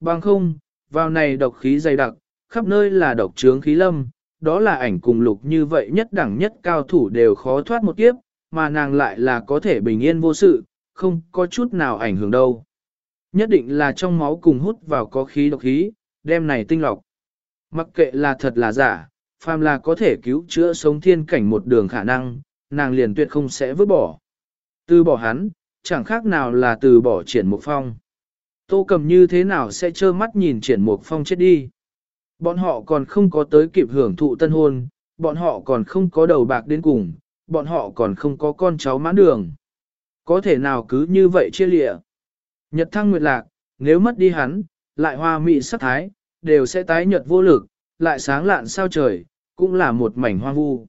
Bằng không, vào này độc khí dày đặc, khắp nơi là độc trướng khí lâm, đó là ảnh cùng lục như vậy nhất đẳng nhất cao thủ đều khó thoát một kiếp, mà nàng lại là có thể bình yên vô sự, không có chút nào ảnh hưởng đâu. Nhất định là trong máu cùng hút vào có khí độc khí, đem này tinh lọc. Mặc kệ là thật là giả, phàm là có thể cứu chữa sống thiên cảnh một đường khả năng, nàng liền tuyệt không sẽ vứt bỏ. Từ bỏ hắn, chẳng khác nào là từ bỏ triển một phong. Tô cầm như thế nào sẽ trơ mắt nhìn triển mục phong chết đi. Bọn họ còn không có tới kịp hưởng thụ tân hôn, bọn họ còn không có đầu bạc đến cùng, bọn họ còn không có con cháu mãn đường. Có thể nào cứ như vậy chia lịa. Nhật thăng nguyệt lạc, nếu mất đi hắn, lại hoa mị sắc thái, đều sẽ tái nhật vô lực, lại sáng lạn sao trời, cũng là một mảnh hoang vu.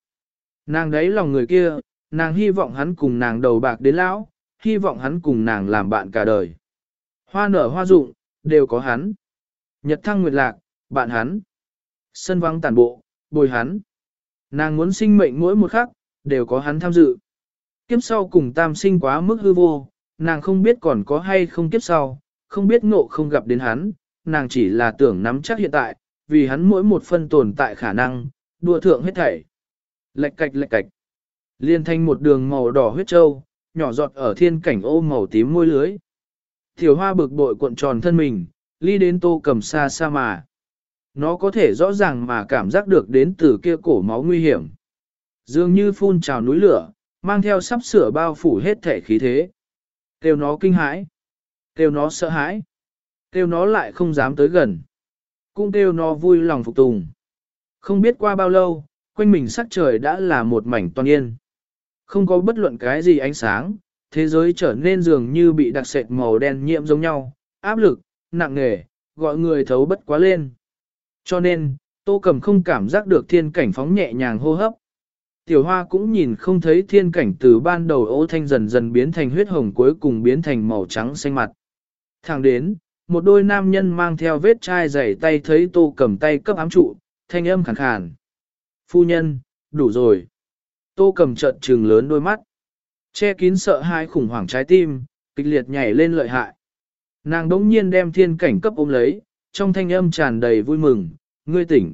Nàng đấy lòng người kia, nàng hy vọng hắn cùng nàng đầu bạc đến lão, hy vọng hắn cùng nàng làm bạn cả đời. Hoa nở hoa rụng, đều có hắn. Nhật thăng nguyệt lạc, bạn hắn. Sân vắng tàn bộ, bồi hắn. Nàng muốn sinh mệnh mỗi một khắc, đều có hắn tham dự. Kiếp sau cùng tam sinh quá mức hư vô, nàng không biết còn có hay không kiếp sau, không biết ngộ không gặp đến hắn, nàng chỉ là tưởng nắm chắc hiện tại, vì hắn mỗi một phân tồn tại khả năng, đua thượng hết thảy. Lệch cạch lệch cạch. Liên thanh một đường màu đỏ huyết trâu, nhỏ giọt ở thiên cảnh ô màu tím môi lưới. Tiểu hoa bực bội cuộn tròn thân mình, ly đến tô cầm xa xa mà. Nó có thể rõ ràng mà cảm giác được đến từ kia cổ máu nguy hiểm. Dường như phun trào núi lửa, mang theo sắp sửa bao phủ hết thể khí thế. Kêu nó kinh hãi, kêu nó sợ hãi, kêu nó lại không dám tới gần. Cũng kêu nó vui lòng phục tùng. Không biết qua bao lâu, quanh mình sắc trời đã là một mảnh toàn yên. Không có bất luận cái gì ánh sáng, thế giới trở nên dường như bị đặc sệt màu đen nhiễm giống nhau, áp lực, nặng nề, gọi người thấu bất quá lên. Cho nên, tô cầm không cảm giác được thiên cảnh phóng nhẹ nhàng hô hấp. Tiểu hoa cũng nhìn không thấy thiên cảnh từ ban đầu ô thanh dần dần biến thành huyết hồng cuối cùng biến thành màu trắng xanh mặt. Thẳng đến, một đôi nam nhân mang theo vết chai dày tay thấy tô cầm tay cấp ám trụ, thanh âm khàn khàn. Phu nhân, đủ rồi. Tô cầm trợn trừng lớn đôi mắt. Che kín sợ hai khủng hoảng trái tim, kịch liệt nhảy lên lợi hại. Nàng đống nhiên đem thiên cảnh cấp ôm lấy, trong thanh âm tràn đầy vui mừng, ngươi tỉnh.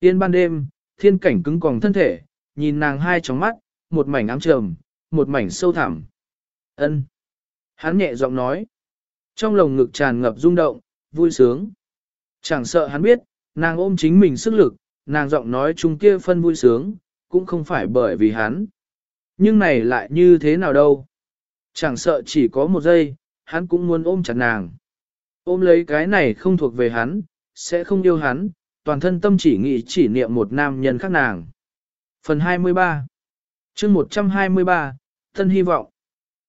Yên ban đêm, thiên cảnh cứng còng thân thể, nhìn nàng hai tròng mắt, một mảnh ám trầm, một mảnh sâu thẳm. Ân. Hắn nhẹ giọng nói. Trong lồng ngực tràn ngập rung động, vui sướng. Chẳng sợ hắn biết, nàng ôm chính mình sức lực, nàng giọng nói chung kia phân vui sướng, cũng không phải bởi vì hắn. Nhưng này lại như thế nào đâu. Chẳng sợ chỉ có một giây, hắn cũng muốn ôm chặt nàng. Ôm lấy cái này không thuộc về hắn, sẽ không yêu hắn, toàn thân tâm chỉ nghĩ chỉ niệm một nam nhân khác nàng. Phần 23 chương 123, Thân Hy vọng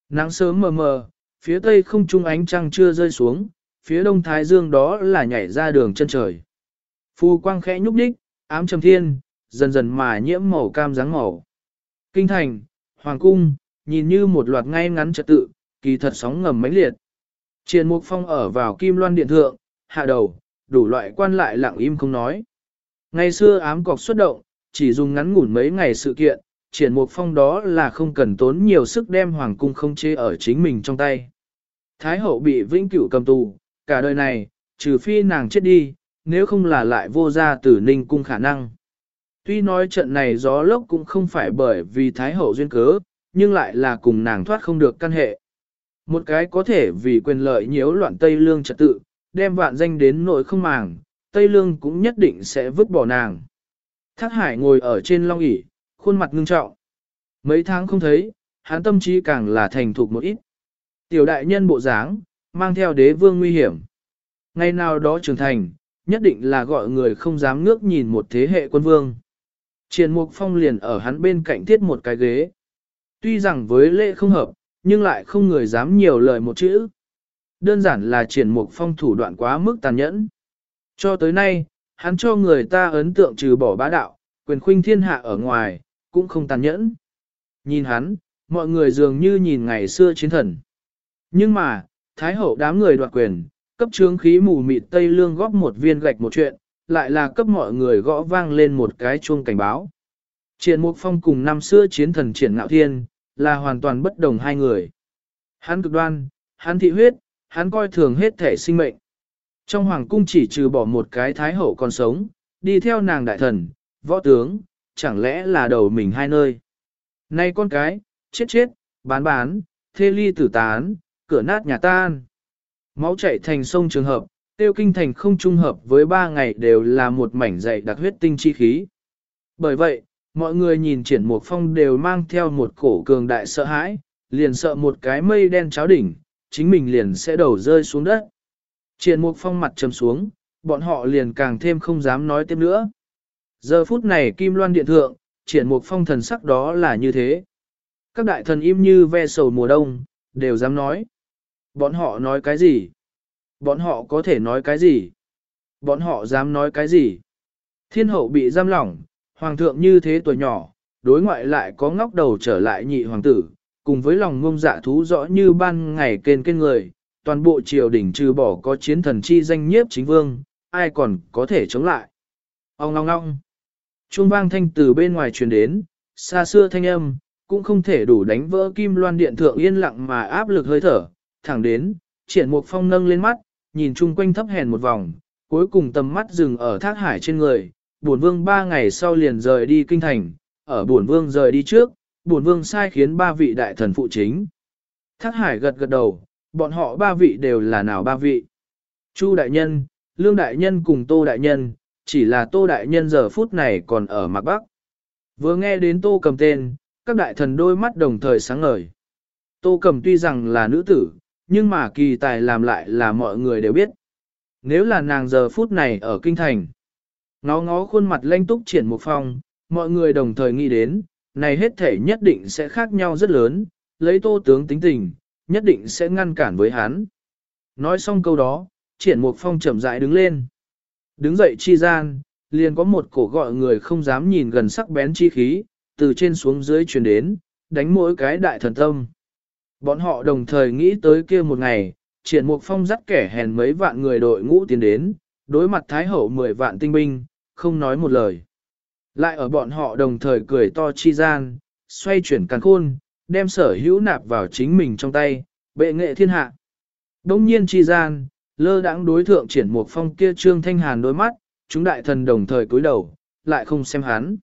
Nắng sớm mờ mờ, phía tây không trung ánh trăng chưa rơi xuống, phía đông thái dương đó là nhảy ra đường chân trời. Phù quang khẽ nhúc đích, ám trầm thiên, dần dần mà nhiễm màu cam dáng màu. Kinh thành, hoàng cung, nhìn như một loạt ngay ngắn trật tự, kỳ thật sóng ngầm mãnh liệt. Triền Mục Phong ở vào Kim Loan Điện Thượng, hạ đầu, đủ loại quan lại lặng im không nói. Ngày xưa ám cọc xuất động, chỉ dùng ngắn ngủn mấy ngày sự kiện, triển mục phong đó là không cần tốn nhiều sức đem hoàng cung không chế ở chính mình trong tay. Thái hậu bị vĩnh cửu cầm tù, cả đời này, trừ phi nàng chết đi, nếu không là lại vô ra tử ninh cung khả năng. Tuy nói trận này gió lốc cũng không phải bởi vì Thái hậu duyên cớ, nhưng lại là cùng nàng thoát không được căn hệ. Một cái có thể vì quyền lợi nhiễu loạn Tây Lương trật tự, đem vạn danh đến nội không màng, Tây Lương cũng nhất định sẽ vứt bỏ nàng. Thác Hải ngồi ở trên long ỷ khuôn mặt ngưng trọng. Mấy tháng không thấy, hắn tâm trí càng là thành thục một ít. Tiểu đại nhân bộ dáng, mang theo đế vương nguy hiểm. Ngày nào đó trưởng thành, nhất định là gọi người không dám ngước nhìn một thế hệ quân vương. Triền Mục Phong liền ở hắn bên cạnh thiết một cái ghế. Tuy rằng với lễ không hợp, nhưng lại không người dám nhiều lời một chữ. Đơn giản là triển mục phong thủ đoạn quá mức tàn nhẫn. Cho tới nay, hắn cho người ta ấn tượng trừ bỏ bá đạo, quyền khuynh thiên hạ ở ngoài, cũng không tàn nhẫn. Nhìn hắn, mọi người dường như nhìn ngày xưa chiến thần. Nhưng mà, Thái hậu đám người đoạt quyền, cấp trướng khí mù mịt Tây Lương góp một viên gạch một chuyện, lại là cấp mọi người gõ vang lên một cái chuông cảnh báo. Triển Mục Phong cùng năm xưa chiến thần Triển Ngạo Thiên, là hoàn toàn bất đồng hai người. Hắn cực đoan, hắn thị huyết, hắn coi thường hết thể sinh mệnh. Trong hoàng cung chỉ trừ bỏ một cái thái hậu còn sống, đi theo nàng đại thần, võ tướng, chẳng lẽ là đầu mình hai nơi. Nay con cái, chết chết, bán bán, thê ly tử tán, cửa nát nhà tan. Máu chảy thành sông trường hợp, tiêu kinh thành không trung hợp với ba ngày đều là một mảnh dày đặc huyết tinh chi khí. Bởi vậy, mọi người nhìn triển mục phong đều mang theo một cổ cường đại sợ hãi, liền sợ một cái mây đen cháo đỉnh, chính mình liền sẽ đầu rơi xuống đất. Triển mục phong mặt trầm xuống, bọn họ liền càng thêm không dám nói tiếp nữa. Giờ phút này kim loan điện thượng, triển mục phong thần sắc đó là như thế. Các đại thần im như ve sầu mùa đông, đều dám nói. Bọn họ nói cái gì? Bọn họ có thể nói cái gì? Bọn họ dám nói cái gì? Thiên hậu bị giam lỏng, hoàng thượng như thế tuổi nhỏ, đối ngoại lại có ngóc đầu trở lại nhị hoàng tử, cùng với lòng ngông dạ thú rõ như ban ngày kên kên người, toàn bộ triều đình trừ bỏ có chiến thần chi danh nhiếp chính vương, ai còn có thể chống lại. Ông ngong ngong. Trung vang thanh từ bên ngoài truyền đến, xa xưa thanh âm, cũng không thể đủ đánh vỡ kim loan điện thượng yên lặng mà áp lực hơi thở, thẳng đến, triển mục phong nâng lên mắt, nhìn chung quanh thấp hèn một vòng, cuối cùng tầm mắt dừng ở thác hải trên người, bổn vương ba ngày sau liền rời đi kinh thành, ở bổn vương rời đi trước, bổn vương sai khiến ba vị đại thần phụ chính. Thác hải gật gật đầu, bọn họ ba vị đều là nào ba vị? Chu đại nhân, lương đại nhân cùng tô đại nhân, chỉ là tô đại nhân giờ phút này còn ở mặt bắc. Vừa nghe đến tô cầm tên, các đại thần đôi mắt đồng thời sáng ngời. Tô cầm tuy rằng là nữ tử, nhưng mà kỳ tài làm lại là mọi người đều biết. Nếu là nàng giờ phút này ở kinh thành, ngó ngó khuôn mặt lanh túc triển một phong, mọi người đồng thời nghĩ đến, này hết thể nhất định sẽ khác nhau rất lớn, lấy tô tướng tính tình, nhất định sẽ ngăn cản với hắn. Nói xong câu đó, triển mục phong chậm rãi đứng lên. Đứng dậy chi gian, liền có một cổ gọi người không dám nhìn gần sắc bén chi khí, từ trên xuống dưới truyền đến, đánh mỗi cái đại thần tâm. Bọn họ đồng thời nghĩ tới kia một ngày, triển mục phong dắt kẻ hèn mấy vạn người đội ngũ tiến đến, đối mặt thái hậu 10 vạn tinh binh, không nói một lời. Lại ở bọn họ đồng thời cười to chi gian, xoay chuyển càn khôn, đem sở hữu nạp vào chính mình trong tay, bệ nghệ thiên hạ. Đông nhiên chi gian, lơ đãng đối thượng triển mục phong kia trương thanh hàn đôi mắt, chúng đại thần đồng thời cúi đầu, lại không xem hắn.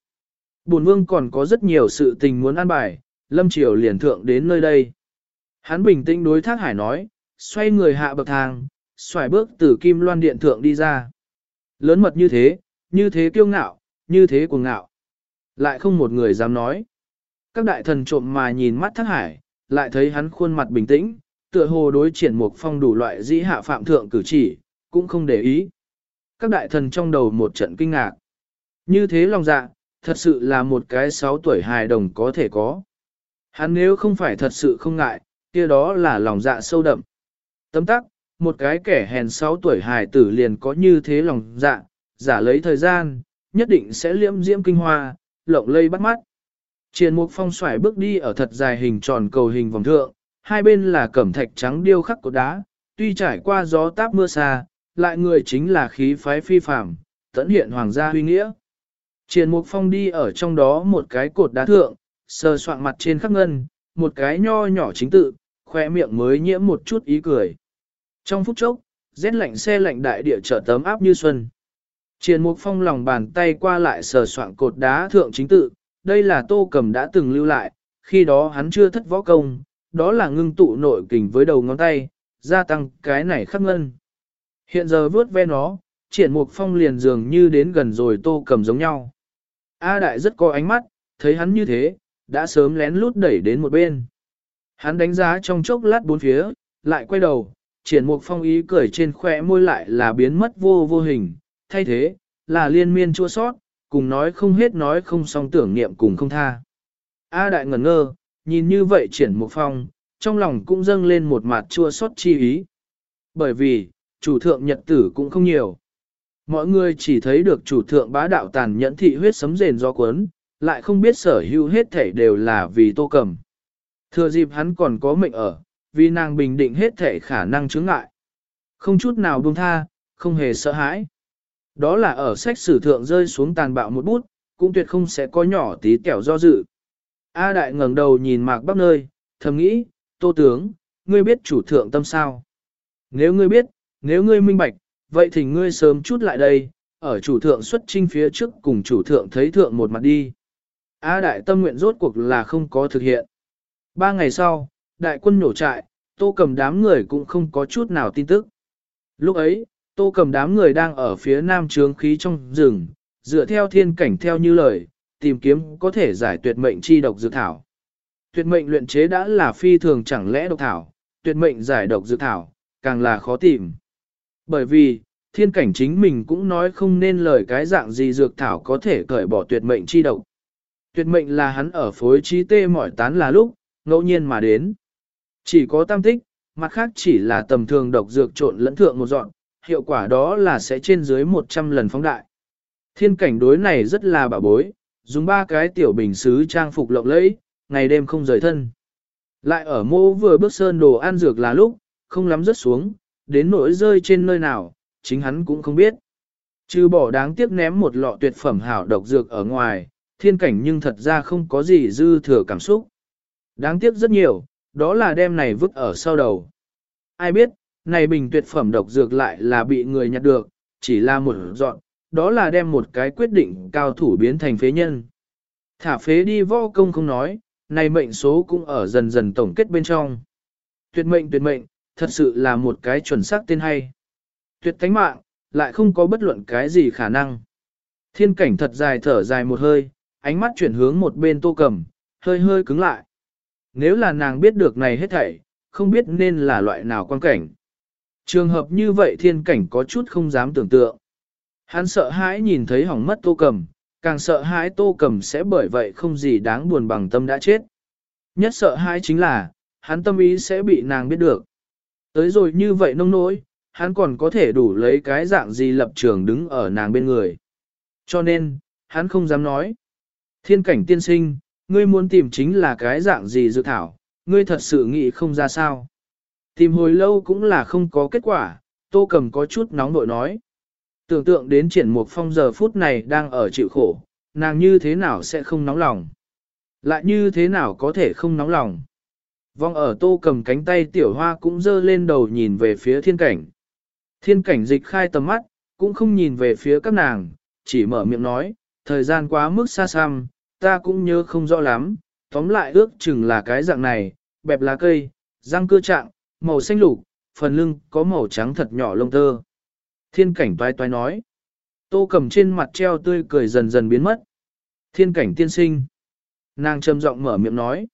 Bổn vương còn có rất nhiều sự tình muốn an bài, lâm triều liền thượng đến nơi đây. Hắn bình tĩnh đối thác hải nói, xoay người hạ bậc thang, xoài bước từ kim loan điện thượng đi ra. Lớn mật như thế, như thế kiêu ngạo, như thế cuồng ngạo. Lại không một người dám nói. Các đại thần trộm mà nhìn mắt thác hải, lại thấy hắn khuôn mặt bình tĩnh, tựa hồ đối triển mục phong đủ loại dĩ hạ phạm thượng cử chỉ, cũng không để ý. Các đại thần trong đầu một trận kinh ngạc. Như thế lòng dạ, thật sự là một cái sáu tuổi hài đồng có thể có. Hắn nếu không phải thật sự không ngại, kia đó là lòng dạ sâu đậm. Tấm tắc, một cái kẻ hèn 6 tuổi hài tử liền có như thế lòng dạ, giả lấy thời gian, nhất định sẽ liễm diễm kinh hoa, lộng lây bắt mắt. Triền mục phong xoải bước đi ở thật dài hình tròn cầu hình vòng thượng, hai bên là cẩm thạch trắng điêu khắc của đá, tuy trải qua gió táp mưa xa, lại người chính là khí phái phi phàm, tẫn hiện hoàng gia huy nghĩa. Triền mục phong đi ở trong đó một cái cột đá thượng, sờ soạn mặt trên khắc ngân, một cái nho nhỏ chính tự, khoe miệng mới nhiễm một chút ý cười. Trong phút chốc, rét lạnh xe lạnh đại địa trở tấm áp như xuân. Triền mục phong lòng bàn tay qua lại sờ soạn cột đá thượng chính tự, đây là tô cầm đã từng lưu lại, khi đó hắn chưa thất võ công, đó là ngưng tụ nội kình với đầu ngón tay, gia tăng cái này khắc ngân. Hiện giờ vướt ve nó, triển mục phong liền dường như đến gần rồi tô cầm giống nhau. A đại rất có ánh mắt, thấy hắn như thế, đã sớm lén lút đẩy đến một bên. Hắn đánh giá trong chốc lát bốn phía, lại quay đầu, triển mục phong ý cười trên khỏe môi lại là biến mất vô vô hình, thay thế, là liên miên chua sót, cùng nói không hết nói không xong tưởng niệm cùng không tha. A đại ngẩn ngơ, nhìn như vậy triển mục phong, trong lòng cũng dâng lên một mặt chua sót chi ý. Bởi vì, chủ thượng nhật tử cũng không nhiều. Mọi người chỉ thấy được chủ thượng bá đạo tàn nhẫn thị huyết sấm rền do cuốn, lại không biết sở hữu hết thể đều là vì tô cầm. Thừa dịp hắn còn có mệnh ở, vì nàng bình định hết thể khả năng chứng ngại. Không chút nào buông tha, không hề sợ hãi. Đó là ở sách sử thượng rơi xuống tàn bạo một bút, cũng tuyệt không sẽ có nhỏ tí kẻo do dự. A đại ngẩng đầu nhìn mạc bắc nơi, thầm nghĩ, tô tướng, ngươi biết chủ thượng tâm sao? Nếu ngươi biết, nếu ngươi minh bạch, vậy thì ngươi sớm chút lại đây, ở chủ thượng xuất trinh phía trước cùng chủ thượng thấy thượng một mặt đi. A đại tâm nguyện rốt cuộc là không có thực hiện. Ba ngày sau, đại quân nổ trại, tô cầm đám người cũng không có chút nào tin tức. Lúc ấy, tô cầm đám người đang ở phía nam trướng khí trong rừng, dựa theo thiên cảnh theo như lời, tìm kiếm có thể giải tuyệt mệnh chi độc dược thảo. Tuyệt mệnh luyện chế đã là phi thường chẳng lẽ độc thảo, tuyệt mệnh giải độc dược thảo, càng là khó tìm. Bởi vì, thiên cảnh chính mình cũng nói không nên lời cái dạng gì dược thảo có thể cởi bỏ tuyệt mệnh chi độc. Tuyệt mệnh là hắn ở phối trí tê mỏi tán là lúc, ngẫu nhiên mà đến. Chỉ có tam tích, mặt khác chỉ là tầm thường độc dược trộn lẫn thượng một dọn, hiệu quả đó là sẽ trên dưới 100 lần phóng đại. Thiên cảnh đối này rất là bảo bối, dùng ba cái tiểu bình xứ trang phục lộng lẫy, ngày đêm không rời thân. Lại ở mô vừa bước sơn đồ ăn dược là lúc, không lắm rớt xuống, đến nỗi rơi trên nơi nào, chính hắn cũng không biết. Trừ bỏ đáng tiếc ném một lọ tuyệt phẩm hảo độc dược ở ngoài, thiên cảnh nhưng thật ra không có gì dư thừa cảm xúc. Đáng tiếc rất nhiều, đó là đem này vứt ở sau đầu. Ai biết, này bình tuyệt phẩm độc dược lại là bị người nhặt được, chỉ là một dọn, đó là đem một cái quyết định cao thủ biến thành phế nhân. Thả phế đi võ công không nói, này mệnh số cũng ở dần dần tổng kết bên trong. Tuyệt mệnh tuyệt mệnh, thật sự là một cái chuẩn xác tên hay. Tuyệt thánh mạng, lại không có bất luận cái gì khả năng. Thiên cảnh thật dài thở dài một hơi, ánh mắt chuyển hướng một bên tô cầm, hơi hơi cứng lại. Nếu là nàng biết được này hết thảy, không biết nên là loại nào quan cảnh. Trường hợp như vậy thiên cảnh có chút không dám tưởng tượng. Hắn sợ hãi nhìn thấy hỏng mất tô cầm, càng sợ hãi tô cầm sẽ bởi vậy không gì đáng buồn bằng tâm đã chết. Nhất sợ hãi chính là, hắn tâm ý sẽ bị nàng biết được. Tới rồi như vậy nông nỗi, hắn còn có thể đủ lấy cái dạng gì lập trường đứng ở nàng bên người. Cho nên, hắn không dám nói. Thiên cảnh tiên sinh, ngươi muốn tìm chính là cái dạng gì dự thảo, ngươi thật sự nghĩ không ra sao. Tìm hồi lâu cũng là không có kết quả, tô cầm có chút nóng nội nói. Tưởng tượng đến triển mục phong giờ phút này đang ở chịu khổ, nàng như thế nào sẽ không nóng lòng. Lại như thế nào có thể không nóng lòng. Vong ở tô cầm cánh tay tiểu hoa cũng dơ lên đầu nhìn về phía thiên cảnh. Thiên cảnh dịch khai tầm mắt, cũng không nhìn về phía các nàng, chỉ mở miệng nói, thời gian quá mức xa xăm, ta cũng nhớ không rõ lắm, tóm lại ước chừng là cái dạng này, bẹp lá cây, răng cưa trạng, màu xanh lục, phần lưng có màu trắng thật nhỏ lông tơ. Thiên cảnh toái toái nói. Tô cầm trên mặt treo tươi cười dần dần biến mất. Thiên cảnh tiên sinh. Nàng trầm giọng mở miệng nói.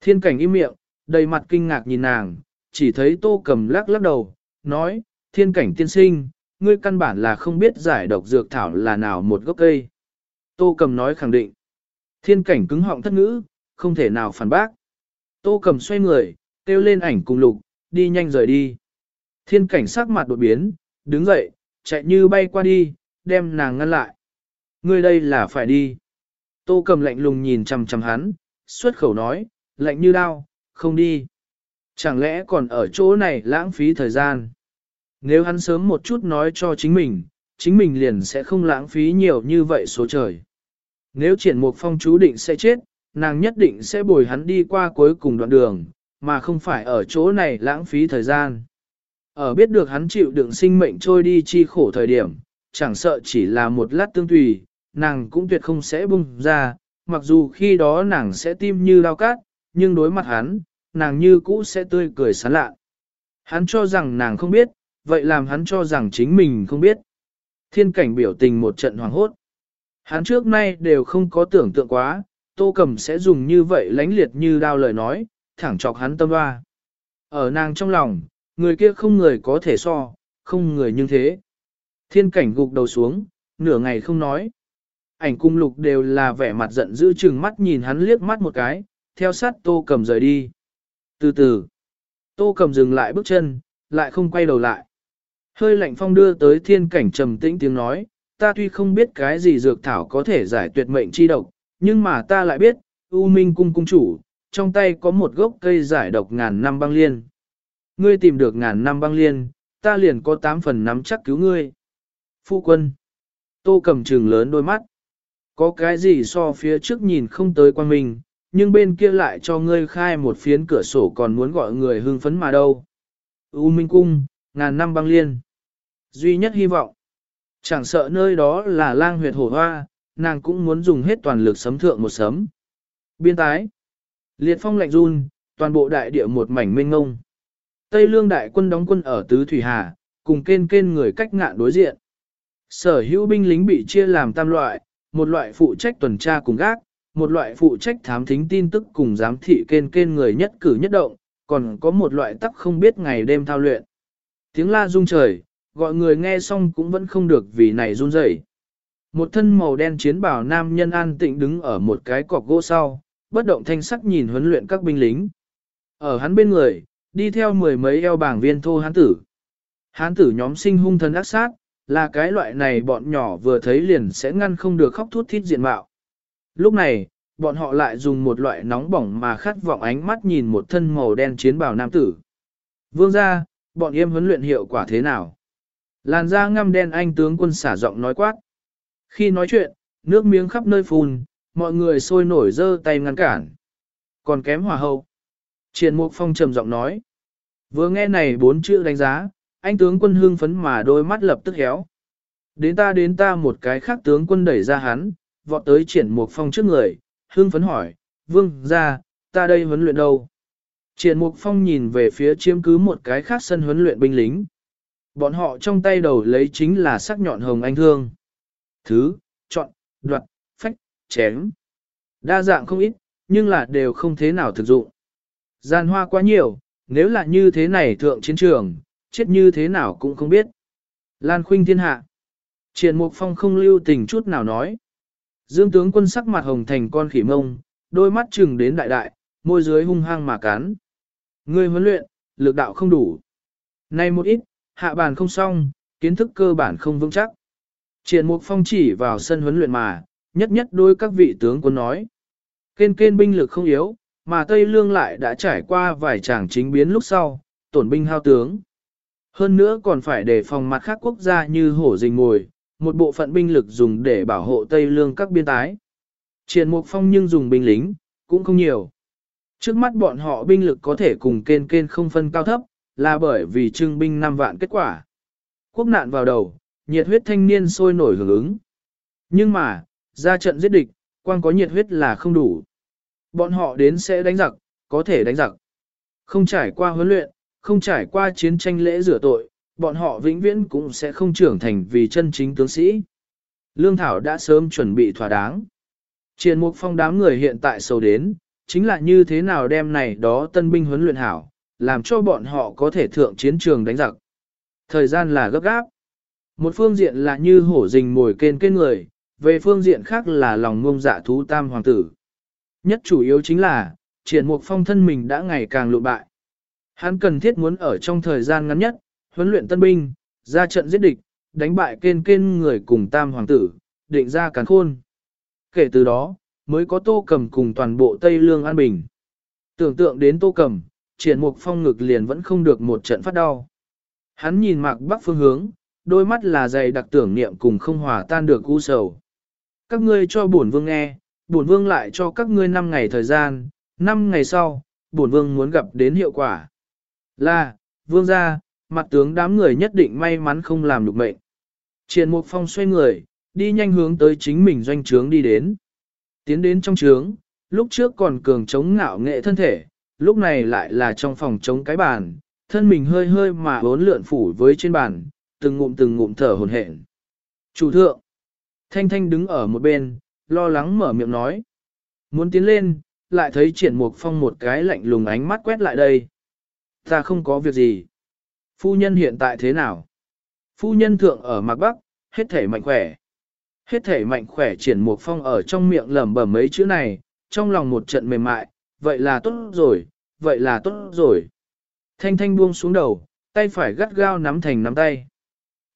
Thiên cảnh im miệng, đầy mặt kinh ngạc nhìn nàng, chỉ thấy tô cầm lắc lắc đầu, nói, thiên cảnh tiên sinh, ngươi căn bản là không biết giải độc dược thảo là nào một gốc cây. Tô cầm nói khẳng định. Thiên cảnh cứng họng thất ngữ, không thể nào phản bác. Tô cầm xoay người, kêu lên ảnh cùng lục, đi nhanh rời đi. Thiên cảnh sắc mặt đột biến, đứng dậy, chạy như bay qua đi, đem nàng ngăn lại. Ngươi đây là phải đi. Tô cầm lạnh lùng nhìn chằm chằm hắn, xuất khẩu nói, lạnh như đao, không đi. Chẳng lẽ còn ở chỗ này lãng phí thời gian? Nếu hắn sớm một chút nói cho chính mình, chính mình liền sẽ không lãng phí nhiều như vậy số trời. Nếu triển mục phong chú định sẽ chết, nàng nhất định sẽ bồi hắn đi qua cuối cùng đoạn đường, mà không phải ở chỗ này lãng phí thời gian. Ở biết được hắn chịu đựng sinh mệnh trôi đi chi khổ thời điểm, chẳng sợ chỉ là một lát tương tùy, nàng cũng tuyệt không sẽ bung ra, mặc dù khi đó nàng sẽ tim như lao cát, nhưng đối mặt hắn, nàng như cũ sẽ tươi cười sán lạ. Hắn cho rằng nàng không biết, vậy làm hắn cho rằng chính mình không biết. Thiên cảnh biểu tình một trận hoàng hốt. Hắn trước nay đều không có tưởng tượng quá, tô cầm sẽ dùng như vậy lánh liệt như đao lời nói, thẳng chọc hắn tâm hoa. Ở nàng trong lòng, người kia không người có thể so, không người như thế. Thiên cảnh gục đầu xuống, nửa ngày không nói. Ảnh cung lục đều là vẻ mặt giận dữ chừng mắt nhìn hắn liếc mắt một cái, theo sát tô cầm rời đi. Từ từ, tô cầm dừng lại bước chân, lại không quay đầu lại. Hơi lạnh phong đưa tới thiên cảnh trầm tĩnh tiếng nói, ta tuy không biết cái gì dược thảo có thể giải tuyệt mệnh chi độc, nhưng mà ta lại biết, U Minh cung cung chủ, trong tay có một gốc cây giải độc ngàn năm băng liên. Ngươi tìm được ngàn năm băng liên, ta liền có tám phần nắm chắc cứu ngươi. Phu quân. Tô cầm trừng lớn đôi mắt. Có cái gì so phía trước nhìn không tới quan mình, nhưng bên kia lại cho ngươi khai một phiến cửa sổ còn muốn gọi người hưng phấn mà đâu. U Minh Cung, ngàn năm băng liên. Duy nhất hy vọng. Chẳng sợ nơi đó là lang huyệt hổ hoa, nàng cũng muốn dùng hết toàn lực sấm thượng một sấm. Biên tái. Liệt phong lạnh run, toàn bộ đại địa một mảnh mênh ngông. Tây lương đại quân đóng quân ở Tứ Thủy Hà, cùng kên kên người cách ngạn đối diện. Sở hữu binh lính bị chia làm tam loại, một loại phụ trách tuần tra cùng gác, một loại phụ trách thám thính tin tức cùng giám thị kên kên người nhất cử nhất động, còn có một loại tắc không biết ngày đêm thao luyện. Tiếng la rung trời, gọi người nghe xong cũng vẫn không được vì này run rẩy. Một thân màu đen chiến bào nam nhân an tịnh đứng ở một cái cọc gỗ sau, bất động thanh sắc nhìn huấn luyện các binh lính. Ở hắn bên người, đi theo mười mấy eo bảng viên thô hán tử. Hán tử nhóm sinh hung thần ác sát, là cái loại này bọn nhỏ vừa thấy liền sẽ ngăn không được khóc thút thít diện mạo. Lúc này, bọn họ lại dùng một loại nóng bỏng mà khát vọng ánh mắt nhìn một thân màu đen chiến bào nam tử. Vương ra, bọn em huấn luyện hiệu quả thế nào? Làn da ngăm đen anh tướng quân xả giọng nói quát. Khi nói chuyện, nước miếng khắp nơi phun, mọi người sôi nổi dơ tay ngăn cản. Còn kém hòa hậu. Triền Mục Phong trầm giọng nói. Vừa nghe này bốn chữ đánh giá, anh tướng quân hưng phấn mà đôi mắt lập tức héo. Đến ta đến ta một cái khác tướng quân đẩy ra hắn, vọt tới triển Mục Phong trước người, hưng phấn hỏi, vương ra, ta đây huấn luyện đâu? Triển Mục Phong nhìn về phía chiếm cứ một cái khác sân huấn luyện binh lính. Bọn họ trong tay đầu lấy chính là sắc nhọn hồng anh thương. Thứ, chọn, đoạt, phách, chém. Đa dạng không ít, nhưng là đều không thế nào thực dụng. Gian hoa quá nhiều, nếu là như thế này thượng chiến trường, chết như thế nào cũng không biết. Lan khuynh thiên hạ. Triển Mục Phong không lưu tình chút nào nói. Dương tướng quân sắc mặt hồng thành con khỉ mông, đôi mắt chừng đến đại đại, môi dưới hung hăng mà cắn. Người huấn luyện, lực đạo không đủ. nay một ít, hạ bàn không xong, kiến thức cơ bản không vững chắc. Triển Mục Phong chỉ vào sân huấn luyện mà, nhất nhất đôi các vị tướng quân nói. Kên kên binh lực không yếu, mà Tây Lương lại đã trải qua vài tràng chính biến lúc sau, tổn binh hao tướng. Hơn nữa còn phải đề phòng mặt khác quốc gia như hổ rình ngồi, một bộ phận binh lực dùng để bảo hộ Tây Lương các biên tái. Triển Mục Phong nhưng dùng binh lính, cũng không nhiều. Trước mắt bọn họ binh lực có thể cùng kên kên không phân cao thấp, là bởi vì trưng binh 5 vạn kết quả. Quốc nạn vào đầu, nhiệt huyết thanh niên sôi nổi hưởng ứng. Nhưng mà, ra trận giết địch, quan có nhiệt huyết là không đủ. Bọn họ đến sẽ đánh giặc, có thể đánh giặc. Không trải qua huấn luyện, không trải qua chiến tranh lễ rửa tội, bọn họ vĩnh viễn cũng sẽ không trưởng thành vì chân chính tướng sĩ. Lương Thảo đã sớm chuẩn bị thỏa đáng. Triền mục phong đám người hiện tại sầu đến, chính là như thế nào đem này đó tân binh huấn luyện hảo, làm cho bọn họ có thể thượng chiến trường đánh giặc. Thời gian là gấp gáp. Một phương diện là như hổ rình mồi kên kên người, về phương diện khác là lòng ngông dạ thú tam hoàng tử. Nhất chủ yếu chính là, triển mục phong thân mình đã ngày càng lụ bại. Hắn cần thiết muốn ở trong thời gian ngắn nhất, huấn luyện tân binh, ra trận giết địch, đánh bại kên kên người cùng tam hoàng tử, định ra càn khôn. Kể từ đó, mới có tô cầm cùng toàn bộ Tây Lương an bình. Tưởng tượng đến tô cầm, triển mục phong ngực liền vẫn không được một trận phát đau. Hắn nhìn mạc bắc phương hướng, đôi mắt là dày đặc tưởng niệm cùng không hòa tan được u sầu. Các ngươi cho bổn vương nghe, bổn vương lại cho các ngươi 5 ngày thời gian, 5 ngày sau, bổn vương muốn gặp đến hiệu quả. Là, vương gia, mặt tướng đám người nhất định may mắn không làm được mệnh. Triển Mục Phong xoay người, đi nhanh hướng tới chính mình doanh trướng đi đến. Tiến đến trong trướng, lúc trước còn cường chống ngạo nghệ thân thể, lúc này lại là trong phòng chống cái bàn, thân mình hơi hơi mà bốn lượn phủ với trên bàn, từng ngụm từng ngụm thở hồn hển. Chủ thượng, Thanh Thanh đứng ở một bên, lo lắng mở miệng nói. Muốn tiến lên, lại thấy triển mục phong một cái lạnh lùng ánh mắt quét lại đây. Ta không có việc gì. Phu nhân hiện tại thế nào? Phu nhân thượng ở mạc bắc, hết thể mạnh khỏe. Hết thể mạnh khỏe triển mục phong ở trong miệng lẩm bẩm mấy chữ này, trong lòng một trận mềm mại, vậy là tốt rồi, vậy là tốt rồi. Thanh thanh buông xuống đầu, tay phải gắt gao nắm thành nắm tay.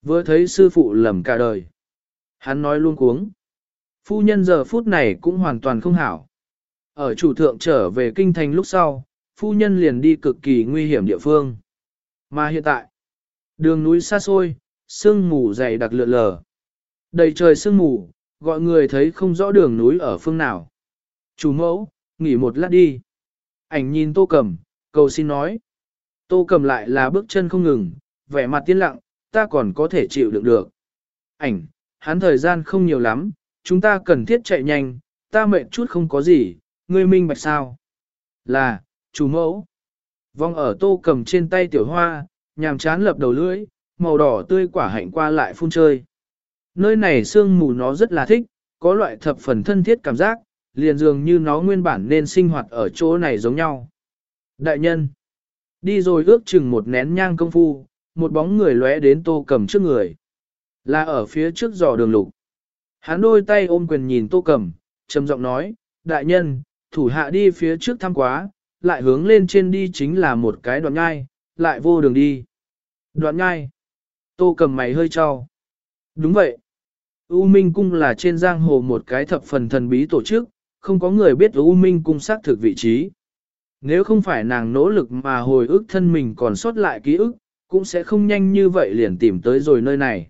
Vừa thấy sư phụ lầm cả đời. Hắn nói luôn cuống. Phu nhân giờ phút này cũng hoàn toàn không hảo. Ở chủ thượng trở về kinh thành lúc sau, phu nhân liền đi cực kỳ nguy hiểm địa phương. Mà hiện tại, đường núi xa xôi, sương mù dày đặc lượn lờ. Đầy trời sương mù, gọi người thấy không rõ đường núi ở phương nào. Chủ mẫu, nghỉ một lát đi. Ảnh nhìn tô cầm, cầu xin nói. Tô cầm lại là bước chân không ngừng, vẻ mặt tiên lặng, ta còn có thể chịu đựng được. Ảnh, hắn thời gian không nhiều lắm, chúng ta cần thiết chạy nhanh, ta mệt chút không có gì, ngươi minh bạch sao? Là, chủ mẫu. Vong ở tô cầm trên tay tiểu hoa, nhàm chán lập đầu lưỡi, màu đỏ tươi quả hạnh qua lại phun chơi. Nơi này sương mù nó rất là thích, có loại thập phần thân thiết cảm giác, liền dường như nó nguyên bản nên sinh hoạt ở chỗ này giống nhau. Đại nhân, đi rồi ước chừng một nén nhang công phu, một bóng người lóe đến tô cầm trước người. Là ở phía trước giò đường lục. Hắn đôi tay ôm quyền nhìn tô cầm, trầm giọng nói, đại nhân, thủ hạ đi phía trước thăm quá, lại hướng lên trên đi chính là một cái đoạn nhai, lại vô đường đi. Đoạn nhai. Tô cầm mày hơi cho. Đúng vậy. U Minh Cung là trên giang hồ một cái thập phần thần bí tổ chức, không có người biết U Minh Cung xác thực vị trí. Nếu không phải nàng nỗ lực mà hồi ức thân mình còn sót lại ký ức, cũng sẽ không nhanh như vậy liền tìm tới rồi nơi này.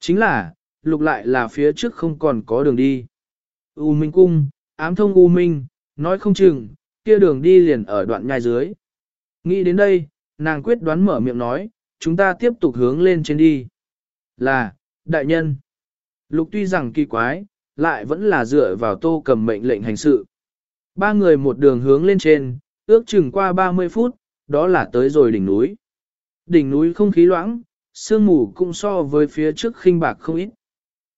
Chính là, lục lại là phía trước không còn có đường đi. U Minh Cung, ám thông U Minh, nói không chừng, kia đường đi liền ở đoạn nhai dưới. Nghĩ đến đây, nàng quyết đoán mở miệng nói, chúng ta tiếp tục hướng lên trên đi. Là, đại nhân. Lục tuy rằng kỳ quái, lại vẫn là dựa vào tô cầm mệnh lệnh hành sự. Ba người một đường hướng lên trên, ước chừng qua 30 phút, đó là tới rồi đỉnh núi. Đỉnh núi không khí loãng, sương mù cũng so với phía trước khinh bạc không ít.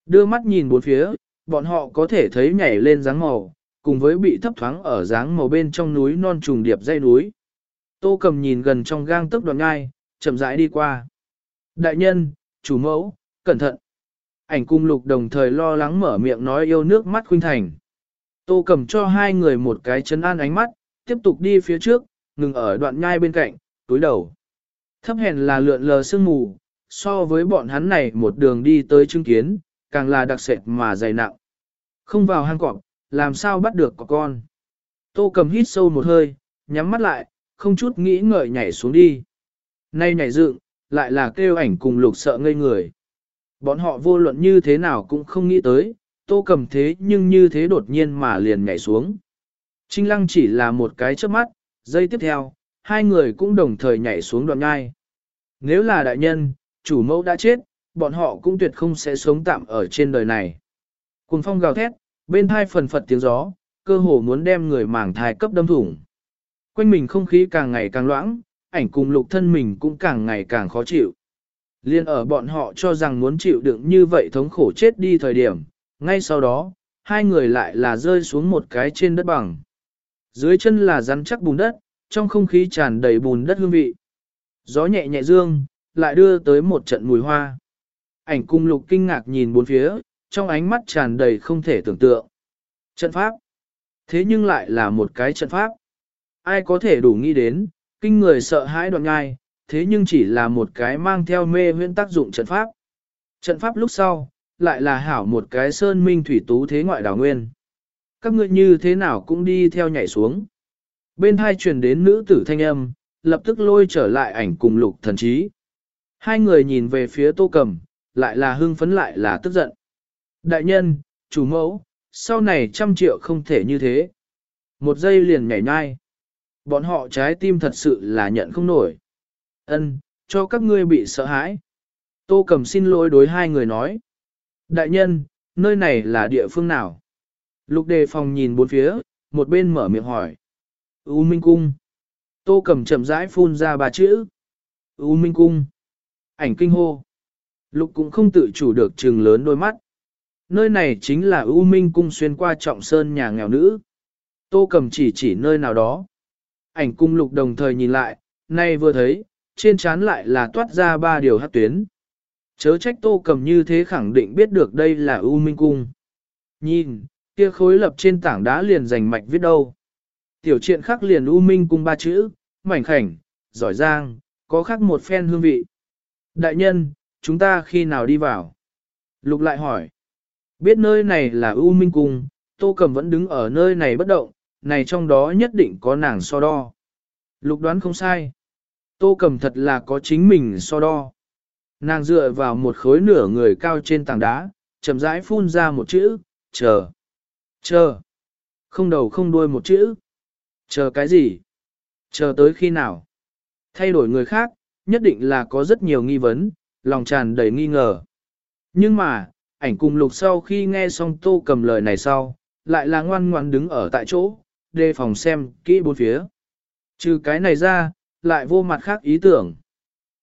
Đưa mắt nhìn bốn phía, bọn họ có thể thấy nhảy lên dáng màu, cùng với bị thấp thoáng ở dáng màu bên trong núi non trùng điệp dây núi. Tô cầm nhìn gần trong gang tức đoạn ngai, chậm rãi đi qua. Đại nhân, chủ mẫu, cẩn thận. Ảnh cung lục đồng thời lo lắng mở miệng nói yêu nước mắt khuynh thành. Tô cầm cho hai người một cái chấn an ánh mắt, tiếp tục đi phía trước, ngừng ở đoạn nhai bên cạnh, túi đầu. Thấp hèn là lượn lờ sương mù, so với bọn hắn này một đường đi tới chứng kiến, càng là đặc sệt mà dày nặng. Không vào hang cọp, làm sao bắt được có con. Tô cầm hít sâu một hơi, nhắm mắt lại, không chút nghĩ ngợi nhảy xuống đi. Nay nhảy dựng, lại là kêu ảnh cùng lục sợ ngây người. Bọn họ vô luận như thế nào cũng không nghĩ tới, tô cầm thế nhưng như thế đột nhiên mà liền nhảy xuống. Trinh lăng chỉ là một cái chớp mắt, giây tiếp theo, hai người cũng đồng thời nhảy xuống đoạn ngai. Nếu là đại nhân, chủ mẫu đã chết, bọn họ cũng tuyệt không sẽ sống tạm ở trên đời này. Cùng phong gào thét, bên hai phần phật tiếng gió, cơ hồ muốn đem người mảng thai cấp đâm thủng. Quanh mình không khí càng ngày càng loãng, ảnh cùng lục thân mình cũng càng ngày càng khó chịu. Liên ở bọn họ cho rằng muốn chịu đựng như vậy thống khổ chết đi thời điểm, ngay sau đó, hai người lại là rơi xuống một cái trên đất bằng. Dưới chân là rắn chắc bùn đất, trong không khí tràn đầy bùn đất hương vị. Gió nhẹ nhẹ dương, lại đưa tới một trận mùi hoa. Ảnh cung lục kinh ngạc nhìn bốn phía, trong ánh mắt tràn đầy không thể tưởng tượng. Trận pháp. Thế nhưng lại là một cái trận pháp. Ai có thể đủ nghĩ đến, kinh người sợ hãi đoạn ngai, thế nhưng chỉ là một cái mang theo mê huyễn tác dụng trận pháp. Trận pháp lúc sau, lại là hảo một cái sơn minh thủy tú thế ngoại đảo nguyên. Các ngươi như thế nào cũng đi theo nhảy xuống. Bên hai truyền đến nữ tử thanh âm, lập tức lôi trở lại ảnh cùng lục thần trí. Hai người nhìn về phía tô cầm, lại là hưng phấn lại là tức giận. Đại nhân, chủ mẫu, sau này trăm triệu không thể như thế. Một giây liền nhảy nhai. Bọn họ trái tim thật sự là nhận không nổi. Ân, cho các ngươi bị sợ hãi. Tô Cẩm xin lỗi đối hai người nói. Đại nhân, nơi này là địa phương nào? Lục đề phòng nhìn bốn phía, một bên mở miệng hỏi. U Minh Cung. Tô Cẩm chậm rãi phun ra ba chữ. U Minh Cung. Ảnh kinh hô. Lục cũng không tự chủ được trừng lớn đôi mắt. Nơi này chính là U Minh Cung xuyên qua trọng sơn nhà nghèo nữ. Tô Cẩm chỉ chỉ nơi nào đó. Ảnh cung lục đồng thời nhìn lại, nay vừa thấy, trên trán lại là toát ra ba điều hát tuyến. Chớ trách tô cầm như thế khẳng định biết được đây là U Minh Cung. Nhìn, kia khối lập trên tảng đá liền dành mạch viết đâu. Tiểu triện khắc liền U Minh Cung ba chữ, mảnh khảnh, giỏi giang, có khắc một phen hương vị. Đại nhân, chúng ta khi nào đi vào? Lục lại hỏi. Biết nơi này là U Minh Cung, Tô Cầm vẫn đứng ở nơi này bất động, này trong đó nhất định có nàng so đo. Lục đoán không sai. Tô cầm thật là có chính mình so đo. Nàng dựa vào một khối nửa người cao trên tảng đá, chậm rãi phun ra một chữ, chờ. Chờ. Không đầu không đuôi một chữ. Chờ cái gì? Chờ tới khi nào? Thay đổi người khác, nhất định là có rất nhiều nghi vấn, lòng tràn đầy nghi ngờ. Nhưng mà, ảnh cùng lục sau khi nghe xong tô cầm lời này sau, lại là ngoan ngoan đứng ở tại chỗ, đề phòng xem kỹ bốn phía. Trừ cái này ra, lại vô mặt khác ý tưởng.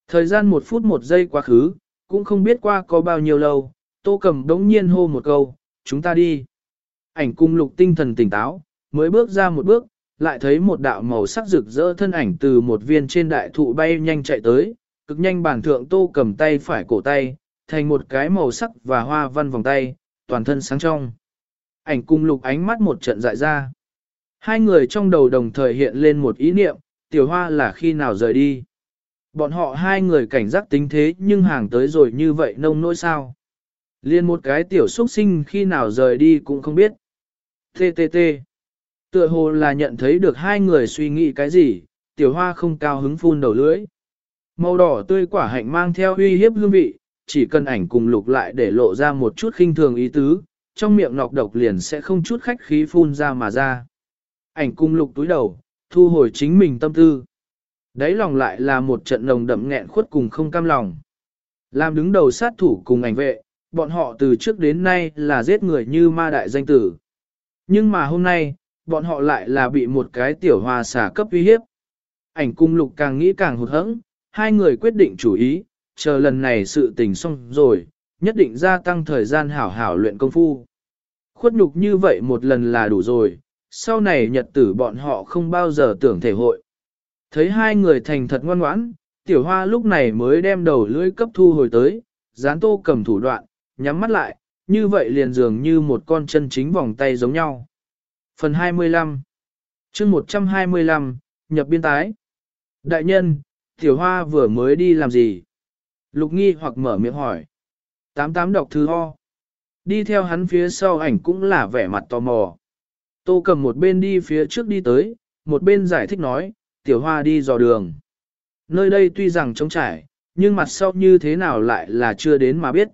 Thời gian một phút một giây quá khứ, cũng không biết qua có bao nhiêu lâu, tô cầm đống nhiên hô một câu, chúng ta đi. Ảnh cung lục tinh thần tỉnh táo, mới bước ra một bước, lại thấy một đạo màu sắc rực rỡ thân ảnh từ một viên trên đại thụ bay nhanh chạy tới, cực nhanh bản thượng tô cầm tay phải cổ tay, thành một cái màu sắc và hoa văn vòng tay, toàn thân sáng trong. Ảnh cung lục ánh mắt một trận dại ra. Hai người trong đầu đồng thời hiện lên một ý niệm, tiểu hoa là khi nào rời đi. Bọn họ hai người cảnh giác tính thế nhưng hàng tới rồi như vậy nông nỗi sao. Liên một cái tiểu xuất sinh khi nào rời đi cũng không biết. TTT. Tựa hồ là nhận thấy được hai người suy nghĩ cái gì, tiểu hoa không cao hứng phun đầu lưỡi. Màu đỏ tươi quả hạnh mang theo uy hiếp hương vị, chỉ cần ảnh cùng lục lại để lộ ra một chút khinh thường ý tứ, trong miệng nọc độc liền sẽ không chút khách khí phun ra mà ra. Ảnh cùng lục túi đầu, thu hồi chính mình tâm tư. Đấy lòng lại là một trận nồng đậm nghẹn khuất cùng không cam lòng. Làm đứng đầu sát thủ cùng ảnh vệ, bọn họ từ trước đến nay là giết người như ma đại danh tử. Nhưng mà hôm nay, bọn họ lại là bị một cái tiểu hoa xả cấp uy hiếp. Ảnh cung lục càng nghĩ càng hụt hẫng, hai người quyết định chủ ý, chờ lần này sự tình xong rồi, nhất định gia tăng thời gian hảo hảo luyện công phu. Khuất nhục như vậy một lần là đủ rồi, sau này nhật tử bọn họ không bao giờ tưởng thể hội. Thấy hai người thành thật ngoan ngoãn, tiểu hoa lúc này mới đem đầu lưỡi cấp thu hồi tới, dán tô cầm thủ đoạn, nhắm mắt lại, như vậy liền dường như một con chân chính vòng tay giống nhau. Phần 25 chương 125, nhập biên tái. Đại nhân, tiểu hoa vừa mới đi làm gì? Lục nghi hoặc mở miệng hỏi. Tám tám đọc thư ho. Đi theo hắn phía sau ảnh cũng là vẻ mặt tò mò. Tô cầm một bên đi phía trước đi tới, một bên giải thích nói, tiểu hoa đi dò đường. Nơi đây tuy rằng trống trải, nhưng mặt sau như thế nào lại là chưa đến mà biết.